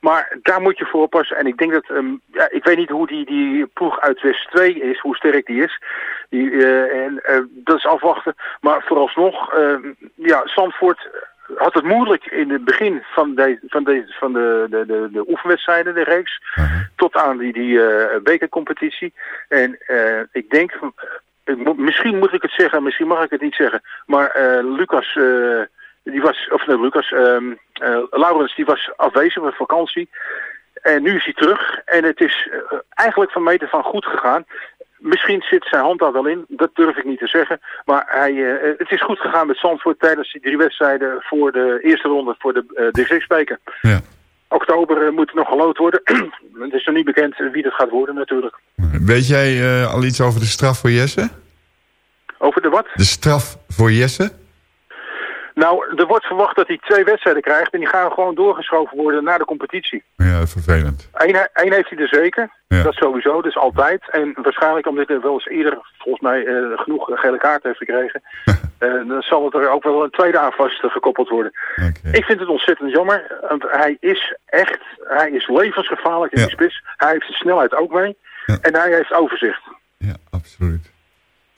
Speaker 11: Maar daar moet je voor oppassen. En ik denk dat, ehm, ja, ik weet niet hoe die, die ploeg uit West 2 is, hoe sterk die is. Die, eh, en eh, dat is afwachten. Maar vooralsnog, ehm, ja, Zandvoort had het moeilijk in het begin van, de, van, de, van de, de, de, de oefenwedstrijden, de reeks, tot aan die, die eh, bekercompetitie. En eh, ik denk, eh, misschien moet ik het zeggen, misschien mag ik het niet zeggen, maar Lucas, die was, of nee, Lucas, ehm eh, Laurens, die was afwezig met vakantie. En nu is hij terug en het is eigenlijk van meter van goed gegaan. Misschien zit zijn hand daar wel in, dat durf ik niet te zeggen. Maar hij, eh, het is goed gegaan met Zandvoort tijdens die drie wedstrijden voor de eerste ronde voor de uh, districtsbeker.
Speaker 6: Ja.
Speaker 11: Oktober eh, moet nog geloot worden. het is nog niet bekend wie dat gaat worden natuurlijk.
Speaker 6: Weet jij eh, al iets over de straf voor Jesse?
Speaker 11: Over de wat?
Speaker 6: De straf voor Jesse?
Speaker 11: Nou, er wordt verwacht dat hij twee wedstrijden krijgt en die gaan gewoon doorgeschoven worden naar de competitie.
Speaker 6: Ja, vervelend.
Speaker 11: Eén, één heeft hij er zeker,
Speaker 6: Ja.
Speaker 11: dat sowieso, dus altijd. En waarschijnlijk omdat hij wel eens eerder, volgens mij, eh, genoeg gele kaart heeft gekregen. eh, dan zal het er ook wel een tweede aan vast gekoppeld worden. Ik vind het ontzettend jammer, want hij is echt, hij is levensgevaarlijk in die spits. Hij heeft de snelheid ook mee en hij heeft overzicht.
Speaker 6: Absoluut.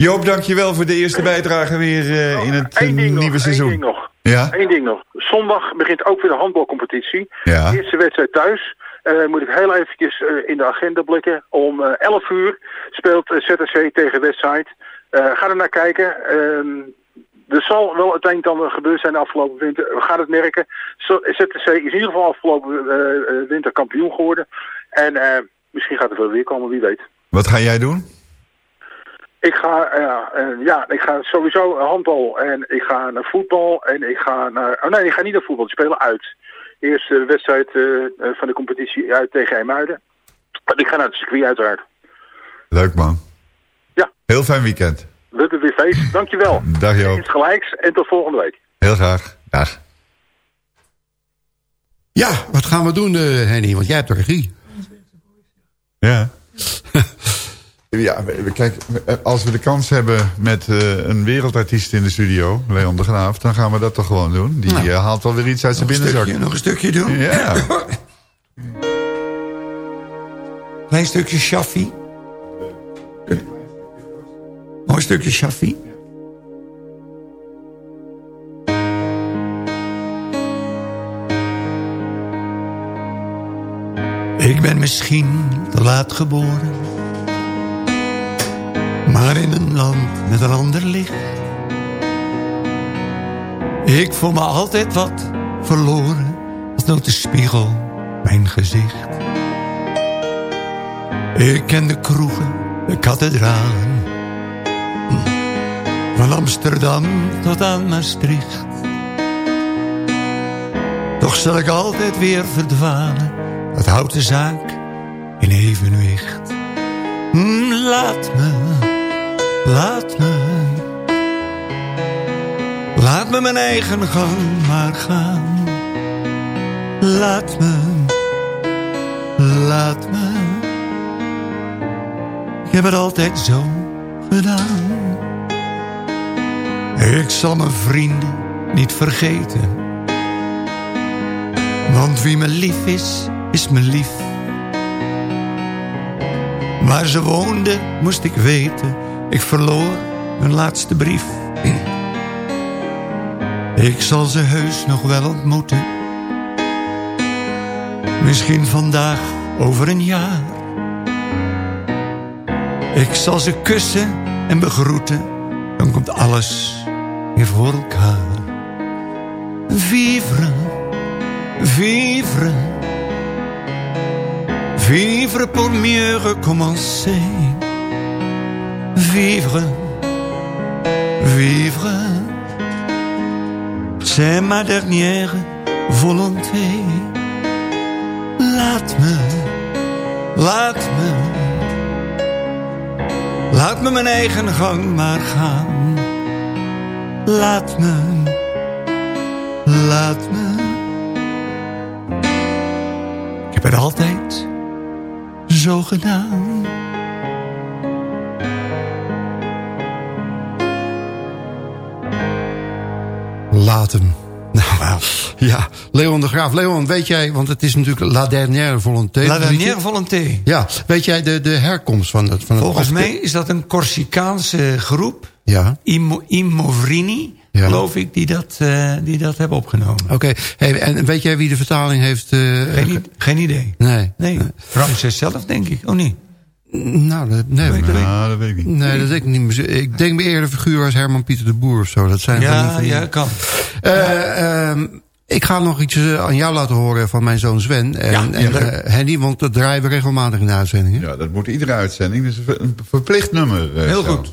Speaker 6: Joop, dankjewel voor de eerste bijdrage weer eh, in het eh,
Speaker 11: Eén ding
Speaker 6: nieuwe
Speaker 11: nog,
Speaker 6: seizoen.
Speaker 11: één ding nog.
Speaker 6: Ja?
Speaker 11: Eén ding nog. Zondag begint ook weer de handbalcompetitie.
Speaker 6: Ja.
Speaker 11: Eerste wedstrijd thuis. Eh, moet ik heel eventjes in de agenda blikken. Om eh 11 uur speelt ZSC tegen Westside. Ga er naar kijken. Ehm, er zal wel het een en ander gebeurd zijn de afgelopen winter. We gaan het merken. ZSC is in ieder geval afgelopen winter kampioen geworden. En misschien gaat er wel weer komen, wie weet.
Speaker 6: Wat ga jij doen?
Speaker 11: Ik ga, eh, ja, ik ga sowieso handbal en ik ga naar voetbal en ik ga naar... Oh nee, ik ga niet naar voetbal, ik spelen uit. Eerste wedstrijd eh, van de competitie uit tegen IJmuiden. En ik ga naar het circuit uiteraard.
Speaker 6: Leuk man.
Speaker 11: Ja.
Speaker 6: Heel fijn weekend.
Speaker 11: We hebben weer feest, dankjewel.
Speaker 6: Dag Joop.
Speaker 11: Iets gelijks en tot volgende week.
Speaker 6: Heel graag. Dag.
Speaker 10: Ja, wat gaan we doen, eh, Henny? Want jij hebt de regie.
Speaker 6: Ja. ja, kijk, als we de kans hebben met eh, een wereldartiest in de studio, Leon de Graaf, dan gaan we dat toch gewoon doen. Die
Speaker 10: Nou.
Speaker 6: eh, haalt wel weer iets uit zijn binnenzak.
Speaker 10: stukje, nog een stukje doen.
Speaker 6: Ja.
Speaker 7: Klein stukje Shaffi. Mooi stukje Shaffi. Ik ben misschien te laat geboren. Maar in een land met een ander licht. Ik voel me altijd wat verloren. Als nooit de spiegel mijn gezicht. Ik ken de kroegen, de kathedralen. Van Amsterdam tot aan Maastricht. Toch zal ik altijd weer verdwalen. Dat houdt de zaak in evenwicht. Hm, laat me, laat me. Laat me mijn eigen gang maar gaan. Laat me, laat me. Ik heb het altijd zo gedaan. Ik zal mijn vrienden niet vergeten. Want wie me lief is, is me lief. Waar ze woonden, moest ik weten. Ik verloor hun laatste brief. Ik zal ze heus nog wel ontmoeten. Misschien vandaag, over een jaar. Ik zal ze kussen en begroeten. Dan komt alles weer voor elkaar. Vivre, vivre. Vivre pour mieux recommencer. Vivre, vivre. C'est ma dernière volonté. Laat me, laat me. Laat me mijn eigen gang maar gaan. Laat me, laat me. heb het altijd zo gedaan.
Speaker 10: Hem. Nou, ja, Leon de Graaf. Leon, weet jij, want het is natuurlijk La Dernière Volonté.
Speaker 7: La. Dernière Volonté.
Speaker 10: Ja, weet jij de, de herkomst van het van
Speaker 7: Volgens mij is dat een Corsicaanse groep.
Speaker 10: Ja.
Speaker 7: Imo, Imovrini,
Speaker 10: Ja.
Speaker 7: geloof ik, die dat, eh, die dat hebben opgenomen.
Speaker 10: Oké, hey, en weet jij wie de vertaling heeft... eh,
Speaker 7: Geen, geen idee.
Speaker 10: Nee.
Speaker 7: Nee, Ramses zelf denk ik. Oh nee.
Speaker 10: Nou, dat, nee,
Speaker 7: Weet ik niet.
Speaker 6: Nou, dat weet ik niet.
Speaker 10: nee, dat denk ik niet meer. Ik denk me eerder figuur als Herman Pieter de Boer of zo. Dat zijn
Speaker 7: Ja,
Speaker 10: van die-
Speaker 7: ja, kan.
Speaker 10: Eh, ehm, ik ga nog iets eh, aan jou laten horen van mijn zoon Sven. En,
Speaker 7: Ja,
Speaker 10: en eh, Henny, want dat draaien we regelmatig in de uitzendingen.
Speaker 6: Ja, dat moet iedere uitzending. Dat is een ver- een verplicht nummer.
Speaker 7: Heel
Speaker 6: zo.
Speaker 7: goed.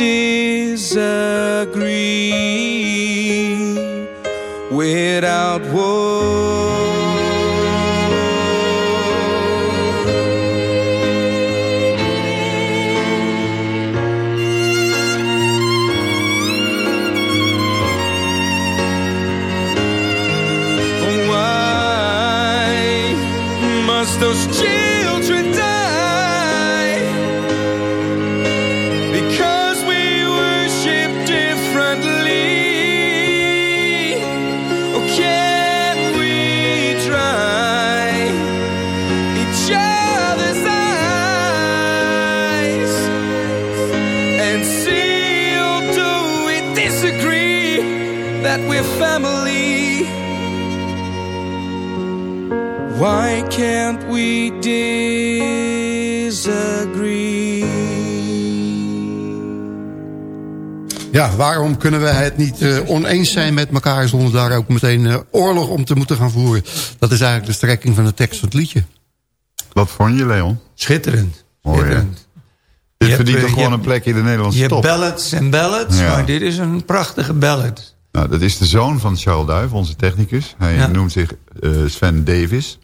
Speaker 12: We can't we disagree?
Speaker 10: Ja, waarom kunnen we het niet eh, oneens zijn met elkaar... zonder daar ook meteen eh, oorlog om te moeten gaan voeren? Dat is eigenlijk de strekking van de tekst van het liedje.
Speaker 6: Wat vond je, Leon?
Speaker 7: Schitterend.
Speaker 6: Mooi?
Speaker 7: Schitterend.
Speaker 6: Dit
Speaker 7: Je
Speaker 6: verdient
Speaker 7: hebt,
Speaker 6: toch
Speaker 7: eh,
Speaker 6: gewoon
Speaker 7: je
Speaker 6: een plek in de Nederlandse
Speaker 7: Je hebt
Speaker 6: top.
Speaker 7: ballads en ballads,
Speaker 6: Ja.
Speaker 7: maar dit is een prachtige ballad.
Speaker 6: Nou, dat is de zoon van Charles Duif, onze technicus. Hij
Speaker 7: Ja.
Speaker 6: noemt zich eh, Sven Davis.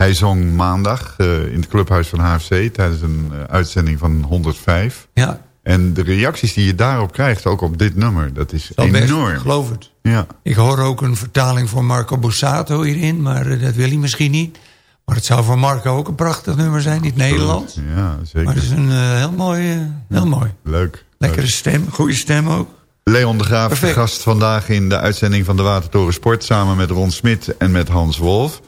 Speaker 6: Hij zong maandag eh, in het clubhuis van HFC... tijdens een eh, uitzending van 105.
Speaker 7: Ja.
Speaker 6: En de reacties die je daarop krijgt, ook op dit nummer, dat is
Speaker 7: best,
Speaker 6: enorm.
Speaker 7: geloof het.
Speaker 6: Ja.
Speaker 7: Ik hoor ook een vertaling voor Marco Borsato hierin, maar eh, dat wil hij misschien niet. Maar het zou voor Marco ook een prachtig nummer zijn, in het Nederlands.
Speaker 6: Ja, zeker.
Speaker 7: Maar het is een heel mooi, heel mooi.
Speaker 6: Leuk.
Speaker 7: Lekkere stem, goede stem ook.
Speaker 6: Leon de Graaf, de gast vandaag in de uitzending van de Watertoren Sport... samen met Ron Smit en met Hans Wolf.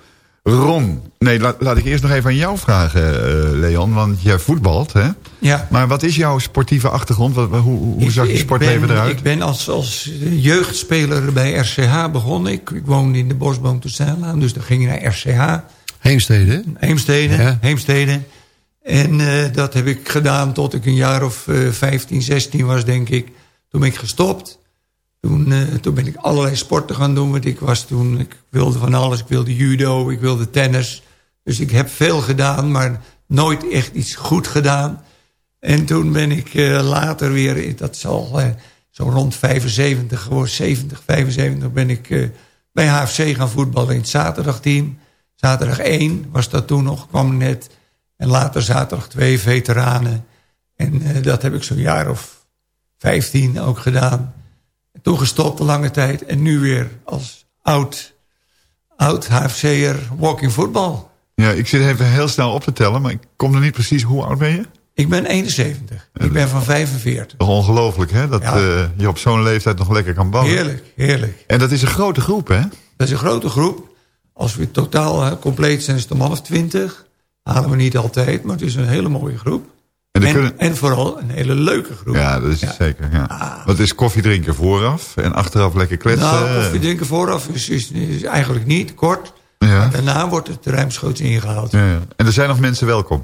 Speaker 6: Ron, nee, laat, laat ik eerst nog even aan jou vragen, eh, Leon. Want jij voetbalt, hè?
Speaker 7: Ja.
Speaker 6: Maar wat is jouw sportieve achtergrond? Wat, hoe hoe
Speaker 7: Ik-
Speaker 6: zag je sportleven
Speaker 7: ben,
Speaker 6: eruit?
Speaker 7: Ik ben als, als jeugdspeler bij RCH begonnen. Ik, ik woonde in de Bosboom Toestijnlaan, dus dan ging ik naar RCH.
Speaker 10: Heemstede?
Speaker 7: Heemstede,
Speaker 10: Ja.
Speaker 7: Heemstede. En eh, dat heb ik gedaan tot ik een jaar of eh 15, 16 was, denk ik. Toen ben ik gestopt. Toen, eh, toen ben ik allerlei sporten gaan doen. Want ik was toen, ik wilde van alles. Ik wilde judo, ik wilde tennis. Dus ik heb veel gedaan, maar nooit echt iets goed gedaan. En toen ben ik eh, later weer, dat zal eh, zo rond 75 geworden, 70, 75, ben ik eh, bij HFC gaan voetballen in het zaterdagteam. Zaterdag 1 was dat toen nog, kwam net. En later zaterdag 2 veteranen. En eh, dat heb ik zo'n jaar of 15 ook gedaan. Toen gestopt een lange tijd. En nu weer als oud, oud HFC'er walking voetbal.
Speaker 6: Ja, ik zit even heel snel op te tellen, maar ik kom er niet precies. Hoe oud ben je?
Speaker 7: Ik ben 71. Ik ben van 45.
Speaker 6: Toch ongelooflijk, hè? Dat
Speaker 7: Ja.
Speaker 6: eh, je op zo'n leeftijd nog lekker kan ballen.
Speaker 7: Heerlijk, heerlijk.
Speaker 6: En dat is een grote groep, hè?
Speaker 7: Dat is een grote groep. Als we totaal compleet zijn, is het man of twintig. Halen we niet altijd, maar het is een hele mooie groep.
Speaker 6: En,
Speaker 7: En,
Speaker 6: dan kunnen...
Speaker 7: en vooral een hele leuke groep.
Speaker 6: Ja, dat is zeker. Ja. Want het is koffie drinken vooraf en achteraf lekker kletsen.
Speaker 7: nou, koffie drinken vooraf is, is, is eigenlijk niet kort.
Speaker 6: Ja.
Speaker 7: Daarna wordt het ruimschoots ingehaald.
Speaker 6: En er zijn nog mensen welkom.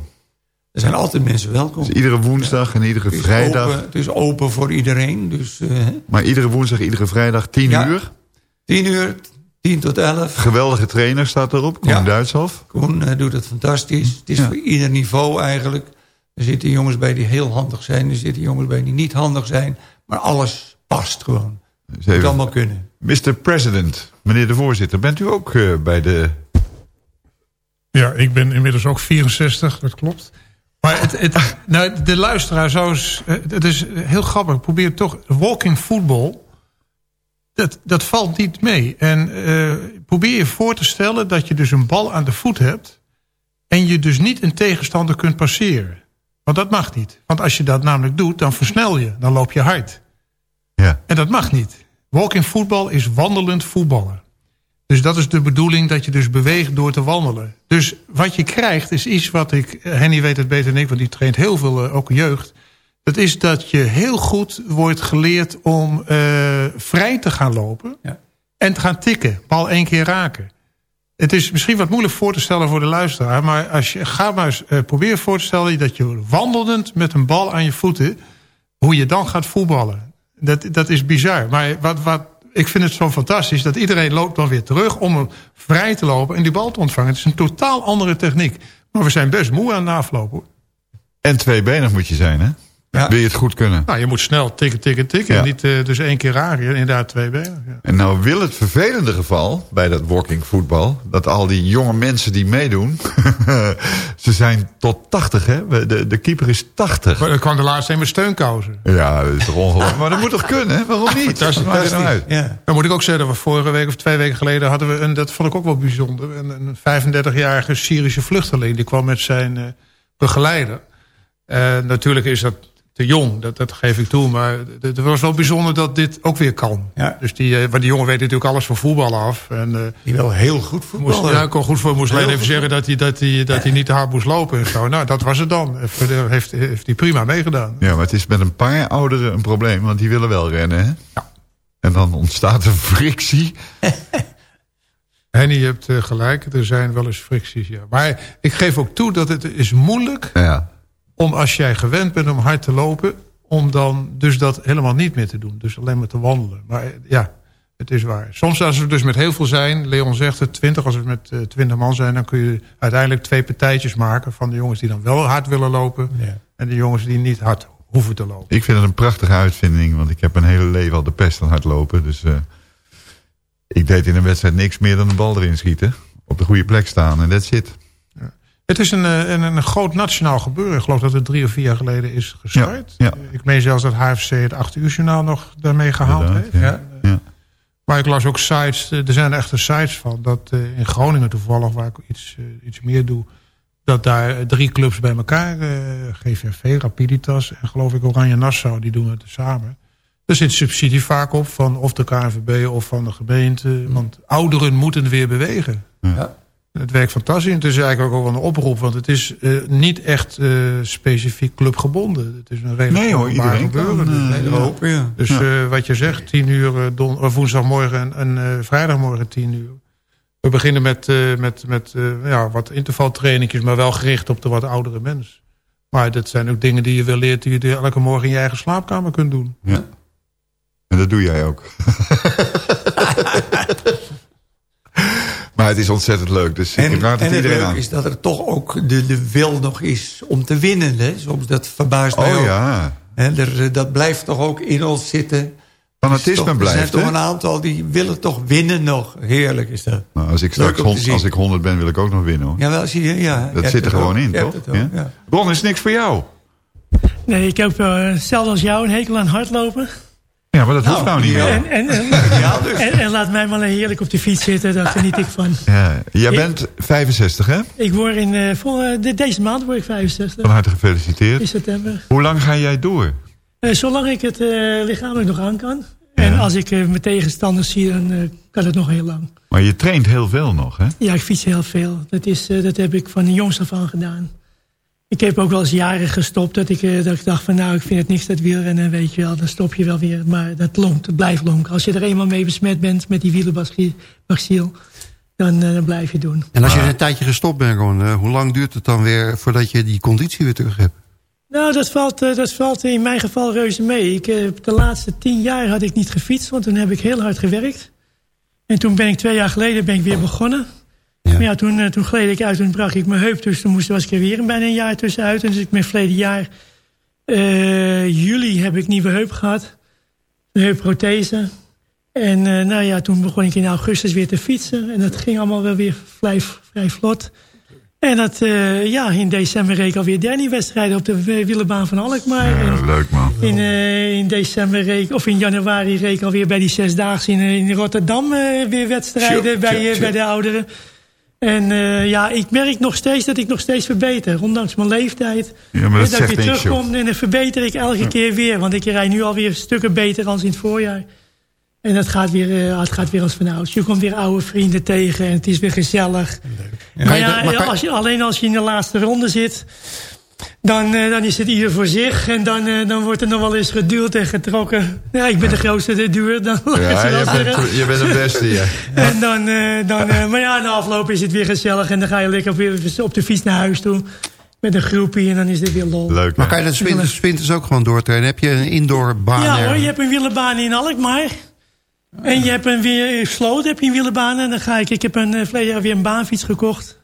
Speaker 7: Er zijn altijd mensen welkom.
Speaker 6: Dus iedere woensdag en iedere
Speaker 7: Het
Speaker 6: vrijdag.
Speaker 7: Open, het is open voor iedereen. Dus eh
Speaker 6: Maar iedere woensdag, iedere vrijdag, 10
Speaker 7: Ja.
Speaker 6: uur.
Speaker 7: 10 uur, 10 tot 11.
Speaker 6: Geweldige trainer staat erop. Koen
Speaker 7: Ja.
Speaker 6: Duitshof.
Speaker 7: Koen eh, doet het fantastisch. Het is
Speaker 6: Ja.
Speaker 7: voor ieder niveau eigenlijk. Er zitten jongens bij die heel handig zijn. Er zitten jongens bij die niet handig zijn. Maar alles past gewoon.
Speaker 6: Dus
Speaker 7: Moet allemaal kunnen.
Speaker 6: Mr. President, meneer de voorzitter. Bent u ook eh, bij de...
Speaker 9: Ja, ik ben inmiddels ook 64, dat klopt. Maar het, het, nou, de luisteraar zou eens... eh, Het is heel grappig, ik probeer toch... Walking football, dat, dat valt niet mee. En eh, probeer je voor te stellen dat je dus een bal aan de voet hebt... en je dus niet een tegenstander kunt passeren. Want dat mag niet. Want als je dat namelijk doet, dan versnel je. Dan loop je hard.
Speaker 6: Ja.
Speaker 9: En dat mag niet. Walking voetbal is wandelend voetballen. Dus dat is de bedoeling dat je dus beweegt door te wandelen. Dus wat je krijgt is iets wat ik... eh, Henny weet het beter dan ik, want die traint heel veel, eh, ook jeugd. Dat is dat je heel goed wordt geleerd om eh, vrij te gaan lopen...
Speaker 7: Ja.
Speaker 9: en te gaan tikken, bal één keer raken. Het is misschien wat moeilijk voor te stellen voor de luisteraar... maar als je, ga maar eens eh, proberen voor te stellen... dat je wandelend met een bal aan je voeten... hoe je dan gaat voetballen. Dat, dat is bizar. Maar wat, wat, ik vind het zo fantastisch dat iedereen loopt dan weer terug... om hem vrij te lopen en die bal te ontvangen. Het is een totaal andere techniek. Maar we zijn best moe aan het aflopen.
Speaker 6: En tweebenig moet je zijn, hè?
Speaker 7: Ja.
Speaker 6: Wil je het goed kunnen?
Speaker 9: Nou, je moet snel tikken, tikken, tikken.
Speaker 6: Ja.
Speaker 9: En niet eh, dus één keer raken. Inderdaad, twee benen. Ja.
Speaker 6: En nou wil het vervelende geval bij dat walking voetbal... dat al die jonge mensen die meedoen... ze zijn tot 80, hè? De, de keeper is 80.
Speaker 9: Maar er kwam de laatste een met steunkousen.
Speaker 6: Ja, dat is toch ongelooflijk. Maar dat moet toch kunnen? hè? Waarom niet?
Speaker 9: Fantastisch.
Speaker 6: Het nou uit?
Speaker 7: Ja.
Speaker 9: Dan moet ik ook zeggen dat we vorige week of twee weken geleden hadden we... en dat vond ik ook wel bijzonder... een, een 35-jarige Syrische vluchteling. Die kwam met zijn eh, begeleider. Eh, natuurlijk is dat te jong, dat, dat geef ik toe. Maar het was wel bijzonder dat dit ook weer kan.
Speaker 7: Ja.
Speaker 9: Dus die, eh, want die jongen weet natuurlijk alles van voetbal af. En, eh,
Speaker 7: Die wil heel goed
Speaker 9: moest,
Speaker 7: voetballen.
Speaker 9: ja, ik kon goed voor moest alleen even
Speaker 7: goed.
Speaker 9: zeggen dat hij, dat, hij, dat hij niet te hard moest lopen en zo. Nou, dat was het dan. En verder heeft, heeft hij prima meegedaan.
Speaker 6: Ja, maar het is met een paar ouderen een probleem, want die willen wel rennen, hè?
Speaker 9: Ja.
Speaker 6: En dan ontstaat een frictie.
Speaker 9: Henny, je hebt eh, gelijk. Er zijn wel eens fricties, ja. Maar ik geef ook toe dat het is moeilijk
Speaker 6: Ja.
Speaker 9: Om als jij gewend bent om hard te lopen... om dan dus dat helemaal niet meer te doen. Dus alleen maar te wandelen. Maar eh, ja, het is waar. Soms als we dus met heel veel zijn... Leon zegt het, 20, als we met eh, twintig man zijn... dan kun je uiteindelijk twee partijtjes maken... van de jongens die dan wel hard willen lopen...
Speaker 7: Ja.
Speaker 9: en de jongens die niet hard hoeven te lopen.
Speaker 6: Ik vind het een prachtige uitvinding, want ik heb mijn hele leven al de pest aan hardlopen. Dus eh, ik deed in een wedstrijd niks meer dan een bal erin schieten. Op de goede plek staan en that's it.
Speaker 9: Het is een, eh, een, een groot nationaal gebeuren. Ik geloof dat het drie of vier jaar geleden is gestart.
Speaker 6: Ja, ja.
Speaker 9: Ik meen zelfs dat HFC het 8 uur journaal nog daarmee gehaald
Speaker 6: Inderdaad,
Speaker 9: heeft.
Speaker 6: ja.
Speaker 9: En. Maar ik las ook sites, eh, er zijn echte sites van... dat eh, in Groningen toevallig, waar ik iets, iets meer doe... dat daar drie clubs bij elkaar, eh, GVV, Rapiditas... en geloof ik Oranje Nassau, die doen het samen. Er zit subsidie vaak op van of de KNVB of van de gemeente. Want ouderen moeten weer bewegen.
Speaker 13: Ja.
Speaker 9: Het werkt fantastisch. En het is eigenlijk ook wel een oproep. Want het is eh, niet echt eh, specifiek clubgebonden. Het is een redelijk
Speaker 6: Nee hoor, iedereen kan,
Speaker 9: gebeuren.
Speaker 6: eh,
Speaker 9: Dus-
Speaker 6: ja.
Speaker 9: Dus
Speaker 6: Ja.
Speaker 9: eh, wat je zegt, 10 uur eh, don, of woensdagmorgen en, en eh, vrijdagmorgen 10 uur. We beginnen met, eh, met, met eh, ja, wat intervaltrainingjes, maar wel gericht op de wat oudere mens. Maar dat zijn ook dingen die je wel leert die je elke morgen in je eigen slaapkamer kunt doen.
Speaker 6: Ja. En dat doe jij ook. maar het is ontzettend leuk. Dus
Speaker 13: En,
Speaker 6: ik raad
Speaker 13: en
Speaker 6: het
Speaker 13: het
Speaker 6: iedereen
Speaker 13: leuke
Speaker 6: aan.
Speaker 13: is dat er toch ook de, de wil nog is om te winnen. Hè? Soms dat verbaast mij
Speaker 6: Oh
Speaker 13: ook.
Speaker 6: ja.
Speaker 13: Hè, er, eh, dat blijft toch ook in ons zitten.
Speaker 6: Fanatisme
Speaker 13: Dus toch, Er
Speaker 6: blijft,
Speaker 13: zijn toch een aantal die willen toch winnen nog. Heerlijk is dat.
Speaker 6: Nou, als ik straks hond- als ik 100 ben, wil ik ook nog winnen hoor.
Speaker 13: Jawel, zie je, ja.
Speaker 6: dat
Speaker 13: Je
Speaker 6: zit er gewoon
Speaker 13: ook.
Speaker 6: in,
Speaker 13: Je
Speaker 6: toch?
Speaker 13: ook,
Speaker 6: Ja?
Speaker 13: ja.
Speaker 6: Ron, is niks voor jou.
Speaker 8: Nee, ik heb eh, hetzelfde als jou een hekel aan hardlopen.
Speaker 6: Ja, maar dat hoeft nou niet meer.
Speaker 8: En, en, en,
Speaker 13: Ja, dus.
Speaker 8: en, en laat mij maar heerlijk op de fiets zitten, daar geniet ik van.
Speaker 6: Ja. Jij
Speaker 8: Ik-
Speaker 6: bent 65, hè?
Speaker 8: Ik word in, eh, vol, eh, de- deze maand word ik 65,
Speaker 6: Van harte
Speaker 8: in
Speaker 6: gefeliciteerd.
Speaker 8: september.
Speaker 6: Hoe lang ga jij door?
Speaker 8: Eh, zolang ik het eh, lichamelijk nog aan kan. En als ik eh, mijn tegenstanders zie, dan kan het nog heel lang.
Speaker 6: Maar je traint heel veel nog, hè?
Speaker 8: Ja, ik fiets heel veel. Dat, is, eh, dat heb ik van de jongs af aan gedaan. Ik heb ook wel eens jaren gestopt dat ik, eh, dat ik dacht van nou, ik vind het niks dat wielrennen, weet je wel. Dan stop je wel weer, maar dat lonkt, het blijft lonken. Als je er eenmaal mee besmet bent met die wielenbacil, dan, eh, dan blijf je doen.
Speaker 10: En als je een tijdje gestopt bent, Ron, eh, hoe lang duurt het dan weer voordat je die conditie weer terug hebt?
Speaker 8: Nou, dat valt, dat valt in mijn geval reuze mee. Ik, de laatste tien jaar had ik niet gefietst, want toen heb ik heel hard gewerkt. En toen ben ik twee jaar geleden ben ik weer begonnen.
Speaker 10: Ja.
Speaker 8: Maar ja, toen, eh, toen gleed ik uit, toen brak ik mijn heup. Dus toen moest, was ik er weer bijna een jaar tussenuit. En dus ik ben verleden jaar, eh, juli, heb ik nieuwe heup gehad. Een heupprothese. En eh, nou ja, toen begon ik in augustus weer te fietsen. En dat ging allemaal wel weer vrij, vrij vlot. En dat, ja, in december reed ik alweer derde wedstrijden op de wielerbaan van Alkmaar. En
Speaker 6: Ja, leuk man.
Speaker 8: in, in december reed of in januari reed ik alweer bij die zesdaagse in, in Rotterdam weer wedstrijden bij, bij de ouderen. En eh, ja, ik merk nog steeds dat ik nog steeds verbeter, ondanks mijn leeftijd.
Speaker 6: Ja, maar dat
Speaker 8: dat ik weer terugkom en dan verbeter ik elke keer weer. Want ik rijd nu alweer stukken beter dan in het voorjaar. En dat gaat weer, eh, het gaat weer als vanouds. Je komt weer oude vrienden tegen en het is weer gezellig. Ja,
Speaker 10: maar
Speaker 8: als je, alleen als je in de laatste ronde zit... Dan, eh, dan is het ieder voor zich. En dan, eh, dan wordt er nog wel eens geduwd en getrokken. Ja, ik ben de grootste de duur. Dan
Speaker 6: Ja, je bent, je bent de beste, ja.
Speaker 8: En dan, eh, dan, maar ja, na afloop is het weer gezellig. En dan ga je lekker weer op de fiets naar huis toe. Met een groepie en dan is het weer lol.
Speaker 6: Leuk,
Speaker 10: Maar kan je dat winters, winters ook gewoon doortrainen? Heb je een indoorbaan?
Speaker 8: Ja
Speaker 10: er?
Speaker 8: hoor, je hebt een wielerbaan in Alkmaar. En je hebt een weer in Sloot heb je een wielerbaan. En dan ga ik, ik heb een, verleden jaar weer een baanfiets gekocht.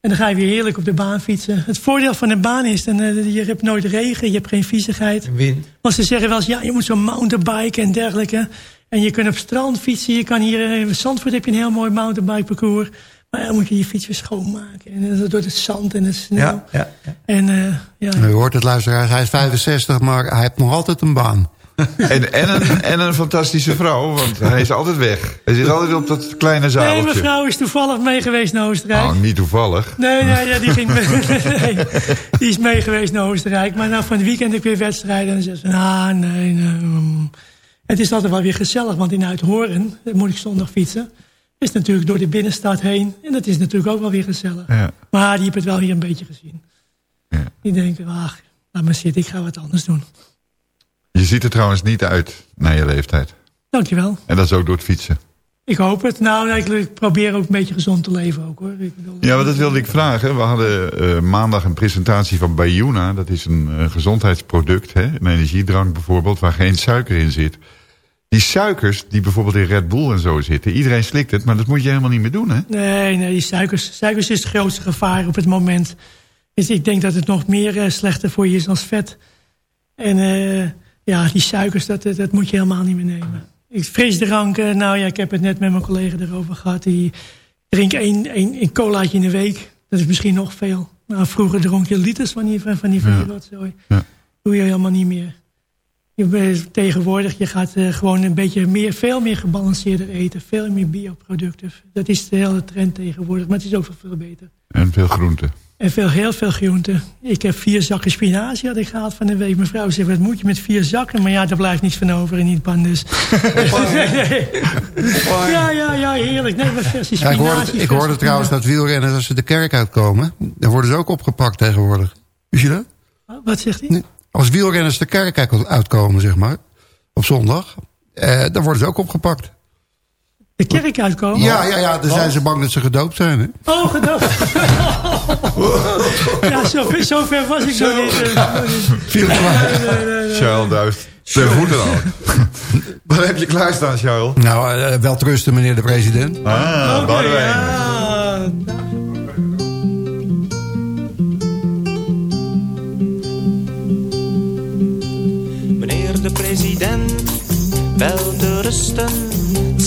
Speaker 8: En dan ga je weer heerlijk op de baan fietsen. Het voordeel van een baan is, dan, eh, je hebt nooit regen, je hebt geen viezigheid.
Speaker 13: Wind.
Speaker 8: Want ze zeggen wel eens, ja, je moet zo'n mountainbike en dergelijke. En je kunt op strand fietsen. Je kan hier eh, in Zandvoort heb je een heel mooi mountainbike parcours. Maar dan moet je je fiets weer schoonmaken. En eh, door het zand en het sneeuw.
Speaker 13: Ja, ja, ja.
Speaker 8: En eh, ja,
Speaker 10: U hoort het luisteraars, hij is 65, maar hij heeft nog altijd een baan.
Speaker 6: En, en, een, en een fantastische vrouw, want hij is altijd weg. Hij zit altijd op dat kleine
Speaker 8: Nee,
Speaker 6: zaaltje.
Speaker 8: mijn vrouw is toevallig mee geweest naar Oostenrijk.
Speaker 6: Oh, niet toevallig.
Speaker 8: Nee, nee, die, ging mee, nee, die is mee geweest naar Oostenrijk. Maar nou, van het weekend heb ik weer wedstrijden. En dan zegt ze, ah, nee, nee. mm. Het is altijd wel weer gezellig, want in Uithoren, moet ik zondag fietsen. Is natuurlijk door de binnenstad heen. En dat is natuurlijk ook wel weer gezellig.
Speaker 6: Ja.
Speaker 8: Maar die heeft het wel hier een beetje gezien.
Speaker 6: Ja.
Speaker 8: Die denken, ach, laat maar zitten, ik ga wat anders doen.
Speaker 6: Je ziet er trouwens niet uit naar je leeftijd.
Speaker 8: Dankjewel.
Speaker 6: En dat is ook door het fietsen.
Speaker 8: Ik hoop het. Nou, ik, probeer ook een beetje gezond te leven ook hoor. Ik
Speaker 6: Ja, maar dat wilde ik vragen. We hadden eh, maandag een presentatie van Bayuna. Dat is een eh, gezondheidsproduct, hè? een energiedrank bijvoorbeeld, waar geen suiker in zit. Die suikers die bijvoorbeeld in Red Bull en zo zitten, iedereen slikt het, maar dat moet je helemaal niet meer doen, hè?
Speaker 8: Nee, nee, die suikers, suikers is het grootste gevaar op het moment. Dus ik denk dat het nog meer eh, slechter voor je is dan vet. En ja, die suikers, dat, dat, moet je helemaal niet meer nemen. Ik frisdranken, nou ja, ik heb het net met mijn collega erover gehad. Die drinkt één, één, een colaatje in de week. Dat is misschien nog veel. Nou, vroeger dronk je liters van die, van die, van die
Speaker 6: Ja.
Speaker 8: rotzooi.
Speaker 6: Ja.
Speaker 8: Doe je helemaal niet meer. Je bent tegenwoordig, je gaat eh, gewoon een beetje meer, veel meer gebalanceerder eten. Veel meer bioproducten. Dat is de hele trend tegenwoordig, maar het is ook veel, veel beter.
Speaker 6: En veel groenten.
Speaker 8: En veel, heel veel groenten. Ik heb vier zakken spinazie had ik gehaald van de week. Mijn vrouw zegt, wat moet je met vier zakken? Maar ja, daar blijft niets van over in die pan dus. nee, nee. Ja, ja, ja, heerlijk. Nee, maar versie
Speaker 10: Ja, ik hoorde, ik hoorde trouwens dat wielrenners als ze de kerk uitkomen... dan worden ze ook opgepakt tegenwoordig. Wist je dat?
Speaker 8: Wat zegt hij?
Speaker 10: Als wielrenners de kerk uit- uitkomen, zeg maar... op zondag, eh, dan worden ze ook opgepakt.
Speaker 8: De kerk uitkomen?
Speaker 10: Ja, ja, ja, dan zijn ze bang dat ze gedoopt zijn. Hè?
Speaker 8: Oh, gedoopt. ja, zo, zo ver was ik nog niet. eh, nog niet.
Speaker 10: Viel te laat.
Speaker 8: Nee, nee, nee, nee.
Speaker 6: Charles duift ten voeten al. Wat heb je klaarstaan, Charles?
Speaker 10: Nou, eh, wel trusten, meneer de president.
Speaker 6: Ah, Boudewijn.
Speaker 8: ja.
Speaker 14: Meneer de president, wel te rusten.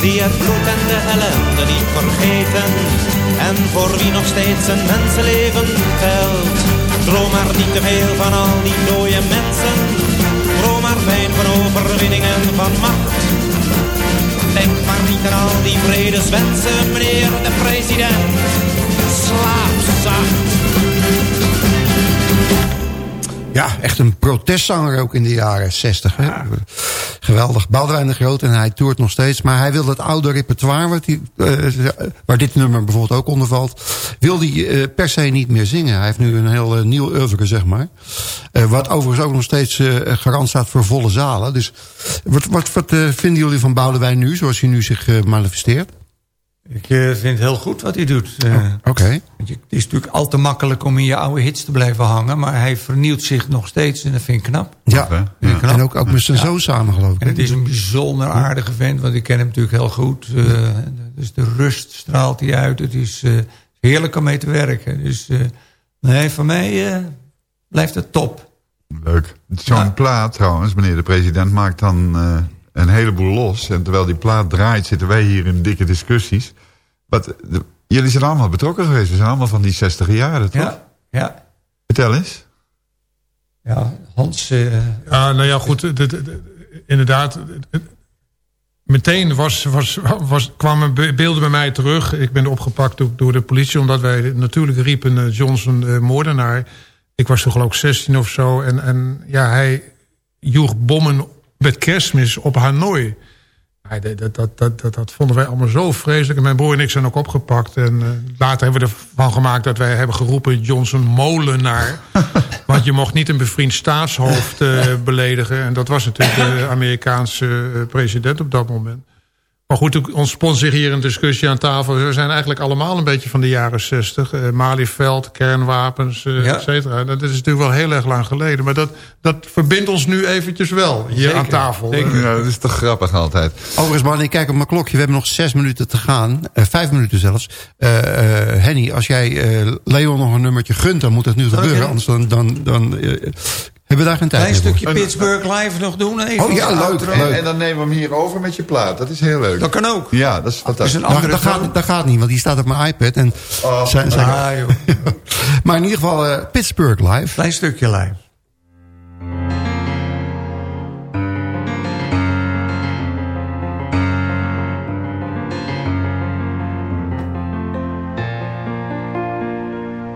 Speaker 14: Die het bloed en de ellende niet vergeten. En voor wie nog steeds een mensenleven telt. Droom maar niet te veel van al die dode mensen. Droom maar fijn van overwinning en van macht. Denk maar niet aan al die vredeswensen, meneer de president. Slaap zacht.
Speaker 10: Ja, echt een protestzanger ook in de jaren 60. Hè? Geweldig. Boudewijn de Groot en hij toert nog steeds. Maar hij wil dat oude repertoire, wat hij, eh, waar dit nummer bijvoorbeeld ook onder valt... wil hij eh, per se niet meer zingen. Hij heeft nu een heel eh, nieuw oeuvre, zeg maar. Wat overigens ook nog steeds garant staat voor volle zalen. Dus wat, wat, wat vinden jullie van Boudewijn nu, zoals hij nu zich manifesteert?
Speaker 7: Ik eh, vind het heel goed wat hij doet. Eh,
Speaker 10: Oké.
Speaker 7: want je- Het is natuurlijk al te makkelijk om in je oude hits te blijven hangen. Maar hij vernieuwt zich nog steeds en dat vind ik knap.
Speaker 10: Ja?
Speaker 7: Vind ik knap.
Speaker 10: en ook, ook met zijn
Speaker 7: Ja.
Speaker 10: zoon samen, geloof ik.
Speaker 7: En het is een bijzonder aardige vent, want ik ken hem natuurlijk heel goed. Eh, dus de rust straalt hij uit. Het is eh, heerlijk om mee te werken. Dus eh, nee, voor mij eh, blijft het top.
Speaker 6: Leuk. Zo'n
Speaker 7: Ja.
Speaker 6: plaat trouwens, meneer de president, maakt dan eh, een heleboel los. En terwijl die plaat draait, zitten wij hier in dikke discussies. Wat, de- jullie zijn allemaal betrokken geweest. We zijn allemaal van die 60 jaren, toch?
Speaker 7: Ja, ja,
Speaker 6: Vertel eens.
Speaker 7: ja. Hans, eh,
Speaker 9: Ja, nou ja, goed. de- de- de- inderdaad. Meteen was, was, was, kwamen be- beelden bij mij terug. Ik ben opgepakt door, door de politie. Omdat wij natuurlijk riepen eh, Johnson eh, moordenaar. Ik was toen geloof ik 16 of zo. En, en ja, hij joeg bommen met kerstmis op Hanoi. Dat, dat, dat, dat, dat, vonden wij allemaal zo vreselijk. En mijn broer en ik zijn ook opgepakt. En eh, later hebben we ervan gemaakt dat wij hebben geroepen Johnson molenaar. Want je mocht niet een bevriend staatshoofd eh, beledigen. En dat was natuurlijk de Amerikaanse eh, president op dat moment. Maar goed, ons sponsor hier een discussie aan tafel. We zijn eigenlijk allemaal een beetje van de jaren zestig. Uh, Malieveld, kernwapens, uh,
Speaker 7: Ja.
Speaker 9: et cetera. Dat is natuurlijk wel heel erg lang geleden. Maar dat, dat verbindt ons nu eventjes wel hier
Speaker 7: Zeker,
Speaker 9: aan tafel.
Speaker 7: zeker.
Speaker 6: Ja, dat is toch grappig altijd.
Speaker 10: Overigens, man, ik kijk op mijn klokje. We hebben nog zes minuten te gaan. Eh, vijf minuten zelfs. Eh, eh, Henny, als jij eh, Leon nog een nummertje gunt, dan moet dat nu gebeuren. Anders dan, dan, dan eh, hebben we daar geen tijd
Speaker 7: Klein stukje Pittsburgh live nog doen. Even
Speaker 10: Oh ja, leuk.
Speaker 6: En dan nemen we hem hier over met je plaat. Dat is heel leuk.
Speaker 7: Dat kan ook.
Speaker 6: Ja, dat is fantastisch.
Speaker 7: een
Speaker 10: Nou,
Speaker 7: andere
Speaker 10: dat, gaat, dat gaat niet, want die staat op mijn iPad. En
Speaker 6: Oh.
Speaker 10: zijn, zijn-
Speaker 7: Ah, joh.
Speaker 10: maar in ieder geval eh, Pittsburgh live.
Speaker 7: Klein stukje live.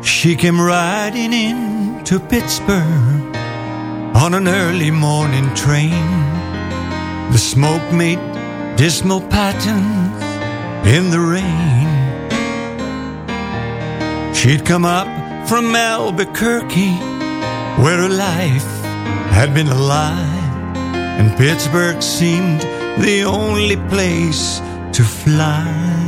Speaker 7: She came riding in to Pittsburgh on an early morning train. The smoke made dismal patterns in the rain. She'd come up from Albuquerque, where her life had been a lie, and Pittsburgh seemed the only place to fly.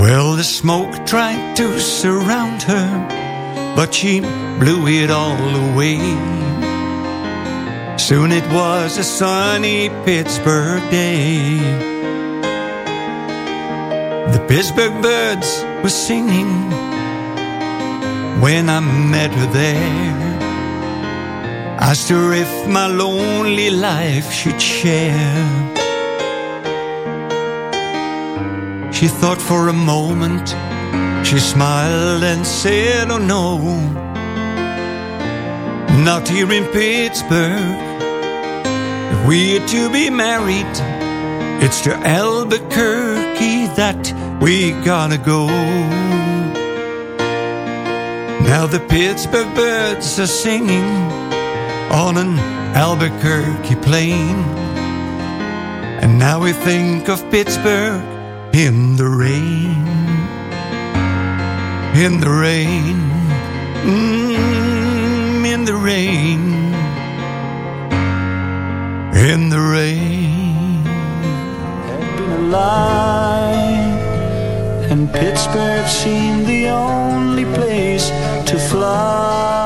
Speaker 7: Well, the smoke tried to surround her, but she blew it all away. Soon it was a sunny Pittsburgh day. The Pittsburgh birds were singing when I met her there. Asked her if my lonely life she'd share. She thought for a moment, she smiled and said, Oh no, not here in Pittsburgh. If we're to be married, it's to Albuquerque that we gotta go. Now the Pittsburgh birds are singing on an Albuquerque plain. And now we think of Pittsburgh in the rain. In the rain. Mm, in the rain. In the rain.
Speaker 15: Had been a lie, and Pittsburgh seemed the only place to fly.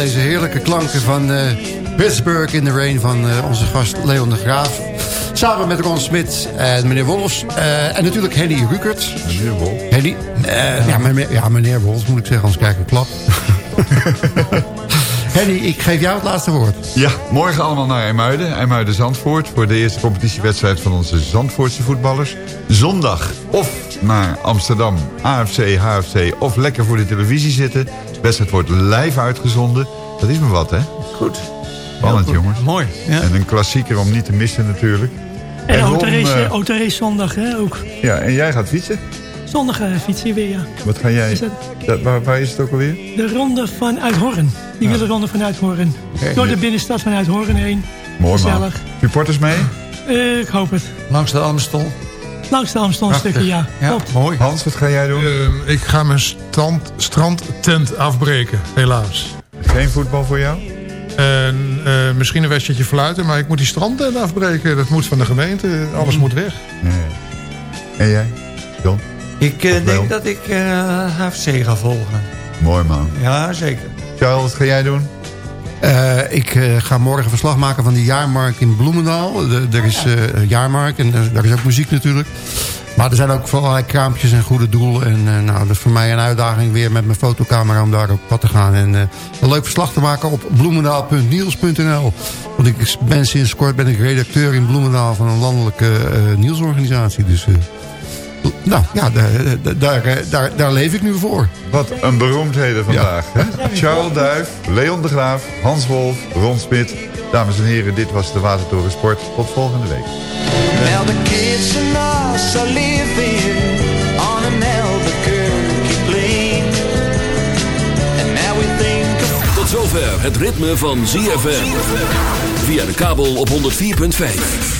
Speaker 10: Deze heerlijke klanken van eh, Pittsburgh in the Rain van eh, onze gast Leon de Graaf. Samen met Ron Smit en meneer Wolfs. eh, en natuurlijk Henny Rukert.
Speaker 6: Meneer Wolf.
Speaker 10: Henny, ja. meneer, ja, meneer Wolfs moet ik zeggen, anders krijg ik een klap. Henny, ik geef jou het laatste woord.
Speaker 6: Ja, morgen allemaal naar IJmuiden. IJmuiden-Zandvoort voor de eerste competitiewedstrijd van onze Zandvoortse voetballers. Zondag of naar Amsterdam, AFC, HFC of lekker voor de televisie zitten. De wedstrijd wordt live uitgezonden. Dat is me wat, hè?
Speaker 7: Goed.
Speaker 6: Spannend,
Speaker 7: goed.
Speaker 6: jongens.
Speaker 7: Mooi. Ja.
Speaker 6: En een klassieker om niet te missen natuurlijk.
Speaker 8: En autorace,
Speaker 6: eh,
Speaker 8: autorace zondag hè, ook.
Speaker 6: Ja, en jij gaat fietsen?
Speaker 8: Zondag eh, fiets weer, ja.
Speaker 6: Wat ga jij...
Speaker 8: Is dat-
Speaker 6: Dat, waar, waar is het ook alweer?
Speaker 8: De ronde van Uithoorn. Die willen ronde van Uithoorn. Door de binnenstad van Uithoorn heen.
Speaker 6: Mooi man.
Speaker 8: Gezellig.
Speaker 6: Supporters mee?
Speaker 8: Eh, ik hoop het.
Speaker 7: Langs de Amstel.
Speaker 8: Langs de Amstel een stukje, ja. Klopt.
Speaker 7: mooi.
Speaker 6: Hans, wat ga jij doen?
Speaker 9: Ehm, ik ga mijn stand, strandtent afbreken, helaas.
Speaker 6: Geen voetbal voor jou?
Speaker 9: En eh, misschien een wedstrijdje fluiten, maar ik moet die strandtent afbreken. Dat moet van de gemeente, alles moet weg.
Speaker 6: Nee. En jij? John?
Speaker 7: Ik eh,
Speaker 6: Wel.
Speaker 7: denk dat ik eh HFC ga volgen.
Speaker 6: Mooi man.
Speaker 7: Ja, zeker.
Speaker 6: Charles, wat ga jij doen?
Speaker 10: Eh, ik eh, ga morgen verslag maken van de jaarmarkt in Bloemendaal. De- er is eh, een jaarmarkt en daar is ook muziek natuurlijk. Maar er zijn ook allerlei kraampjes en goede doelen. En eh, nou, dat is voor mij een uitdaging weer met mijn fotocamera om daar op pad te gaan. En eh, een leuk verslag te maken op bloemendaal.niels.nl. Want ik ben sinds kort ben ik redacteur in Bloemendaal van een landelijke eh, nieuwsorganisatie. Dus eh, nou ja, daar, daar, daar, daar, leef ik nu voor.
Speaker 6: Wat een beroemdheden vandaag. hè? Charles Duif, Leon de Graaf, Hans Wolf, Ron Smit. Dames en heren, dit was de Watertoren Sport. Tot volgende week.
Speaker 15: Now the kids and us are living on an Albuquerque plain. And now we think of
Speaker 2: Tot zover het ritme van ZFM. Via de kabel op 104.5.